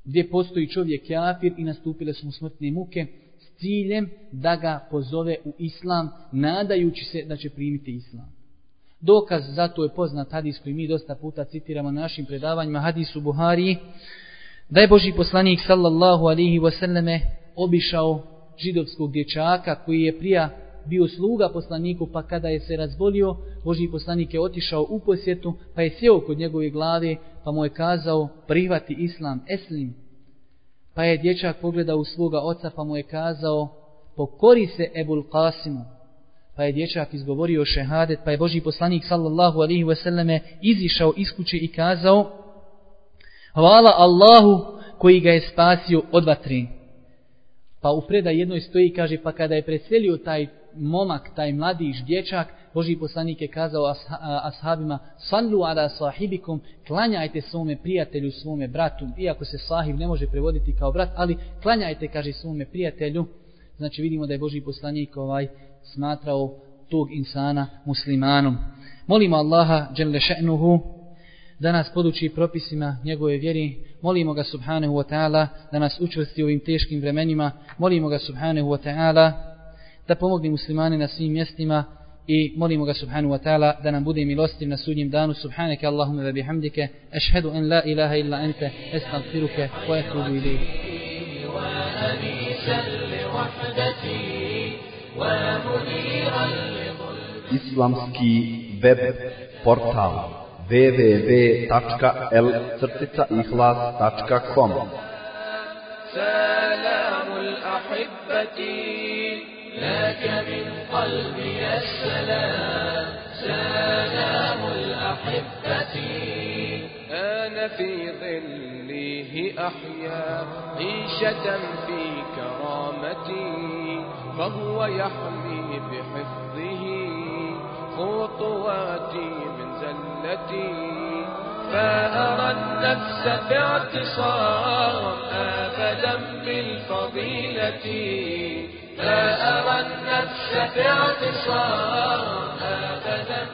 gdje postoji čovjek kafir i nastupile su mu smrtne muke s ciljem da ga pozove u islam, nadajući se da će primiti islam. Dokaz za to je poznat hadis koji mi dosta puta citiramo na našim predavanjima, hadisu u Buhari, da je Boži poslanik sallallahu alihi wasallame obišao židovskog dječaka koji je prija bio sluga poslaniku, pa kada je se razbolio, Boži poslanik je otišao u posjetu, pa je sjeo kod njegove glave, pa mu je kazao, prihvati islam, eslim. Pa je dječak pogledao u svoga oca, pa mu je kazao, pokori se Ebul Qasimu. Pa je dječak izgovorio šehadet, pa je Boži poslanik sallallahu alihi wasallame izišao iz kuće i kazao, hvala Allahu koji ga je spasio od vatri. Pa u predaj jednoj stoji kaže, pa kada je preselio taj momak, taj mladić, dječak, Boži poslanik je kazao ashabima, sallu ala sahibikum, klanjajte svome prijatelju, svome bratu, iako se sahib ne može prevoditi kao brat, ali klanjajte, kaže svome prijatelju. Znači vidimo da je Boži poslanik ovaj smatrao tog insana muslimanom. Molimo Allaha, dželle še'nuhu, da nas poduči propisima njegove vjeri. Molimo ga subhanahu wa ta'ala da nas učvrsti u ovim teškim vremenima. Molimo ga subhanahu wa ta'ala da pomogne muslimani na svim mjestima i molimo ga subhanahu wa ta'ala da nam bude milostiv na sudnjem danu subhanaka Allahumma wa bihamdike ashhadu an la ilaha illa anta astaghfiruka wa atubu ilayk Islamski web portal www.l-ihlas.com سلام الأحبة لك من قلبي السلام. سلام الأحبة أنا في ظله أحيا. عيشة في كرامتي فهو يحمي بحفظه. خطواتي التي فأرى النفس باعتصام أبدا بالفضيلة فأرى النفس باعتصام أبدا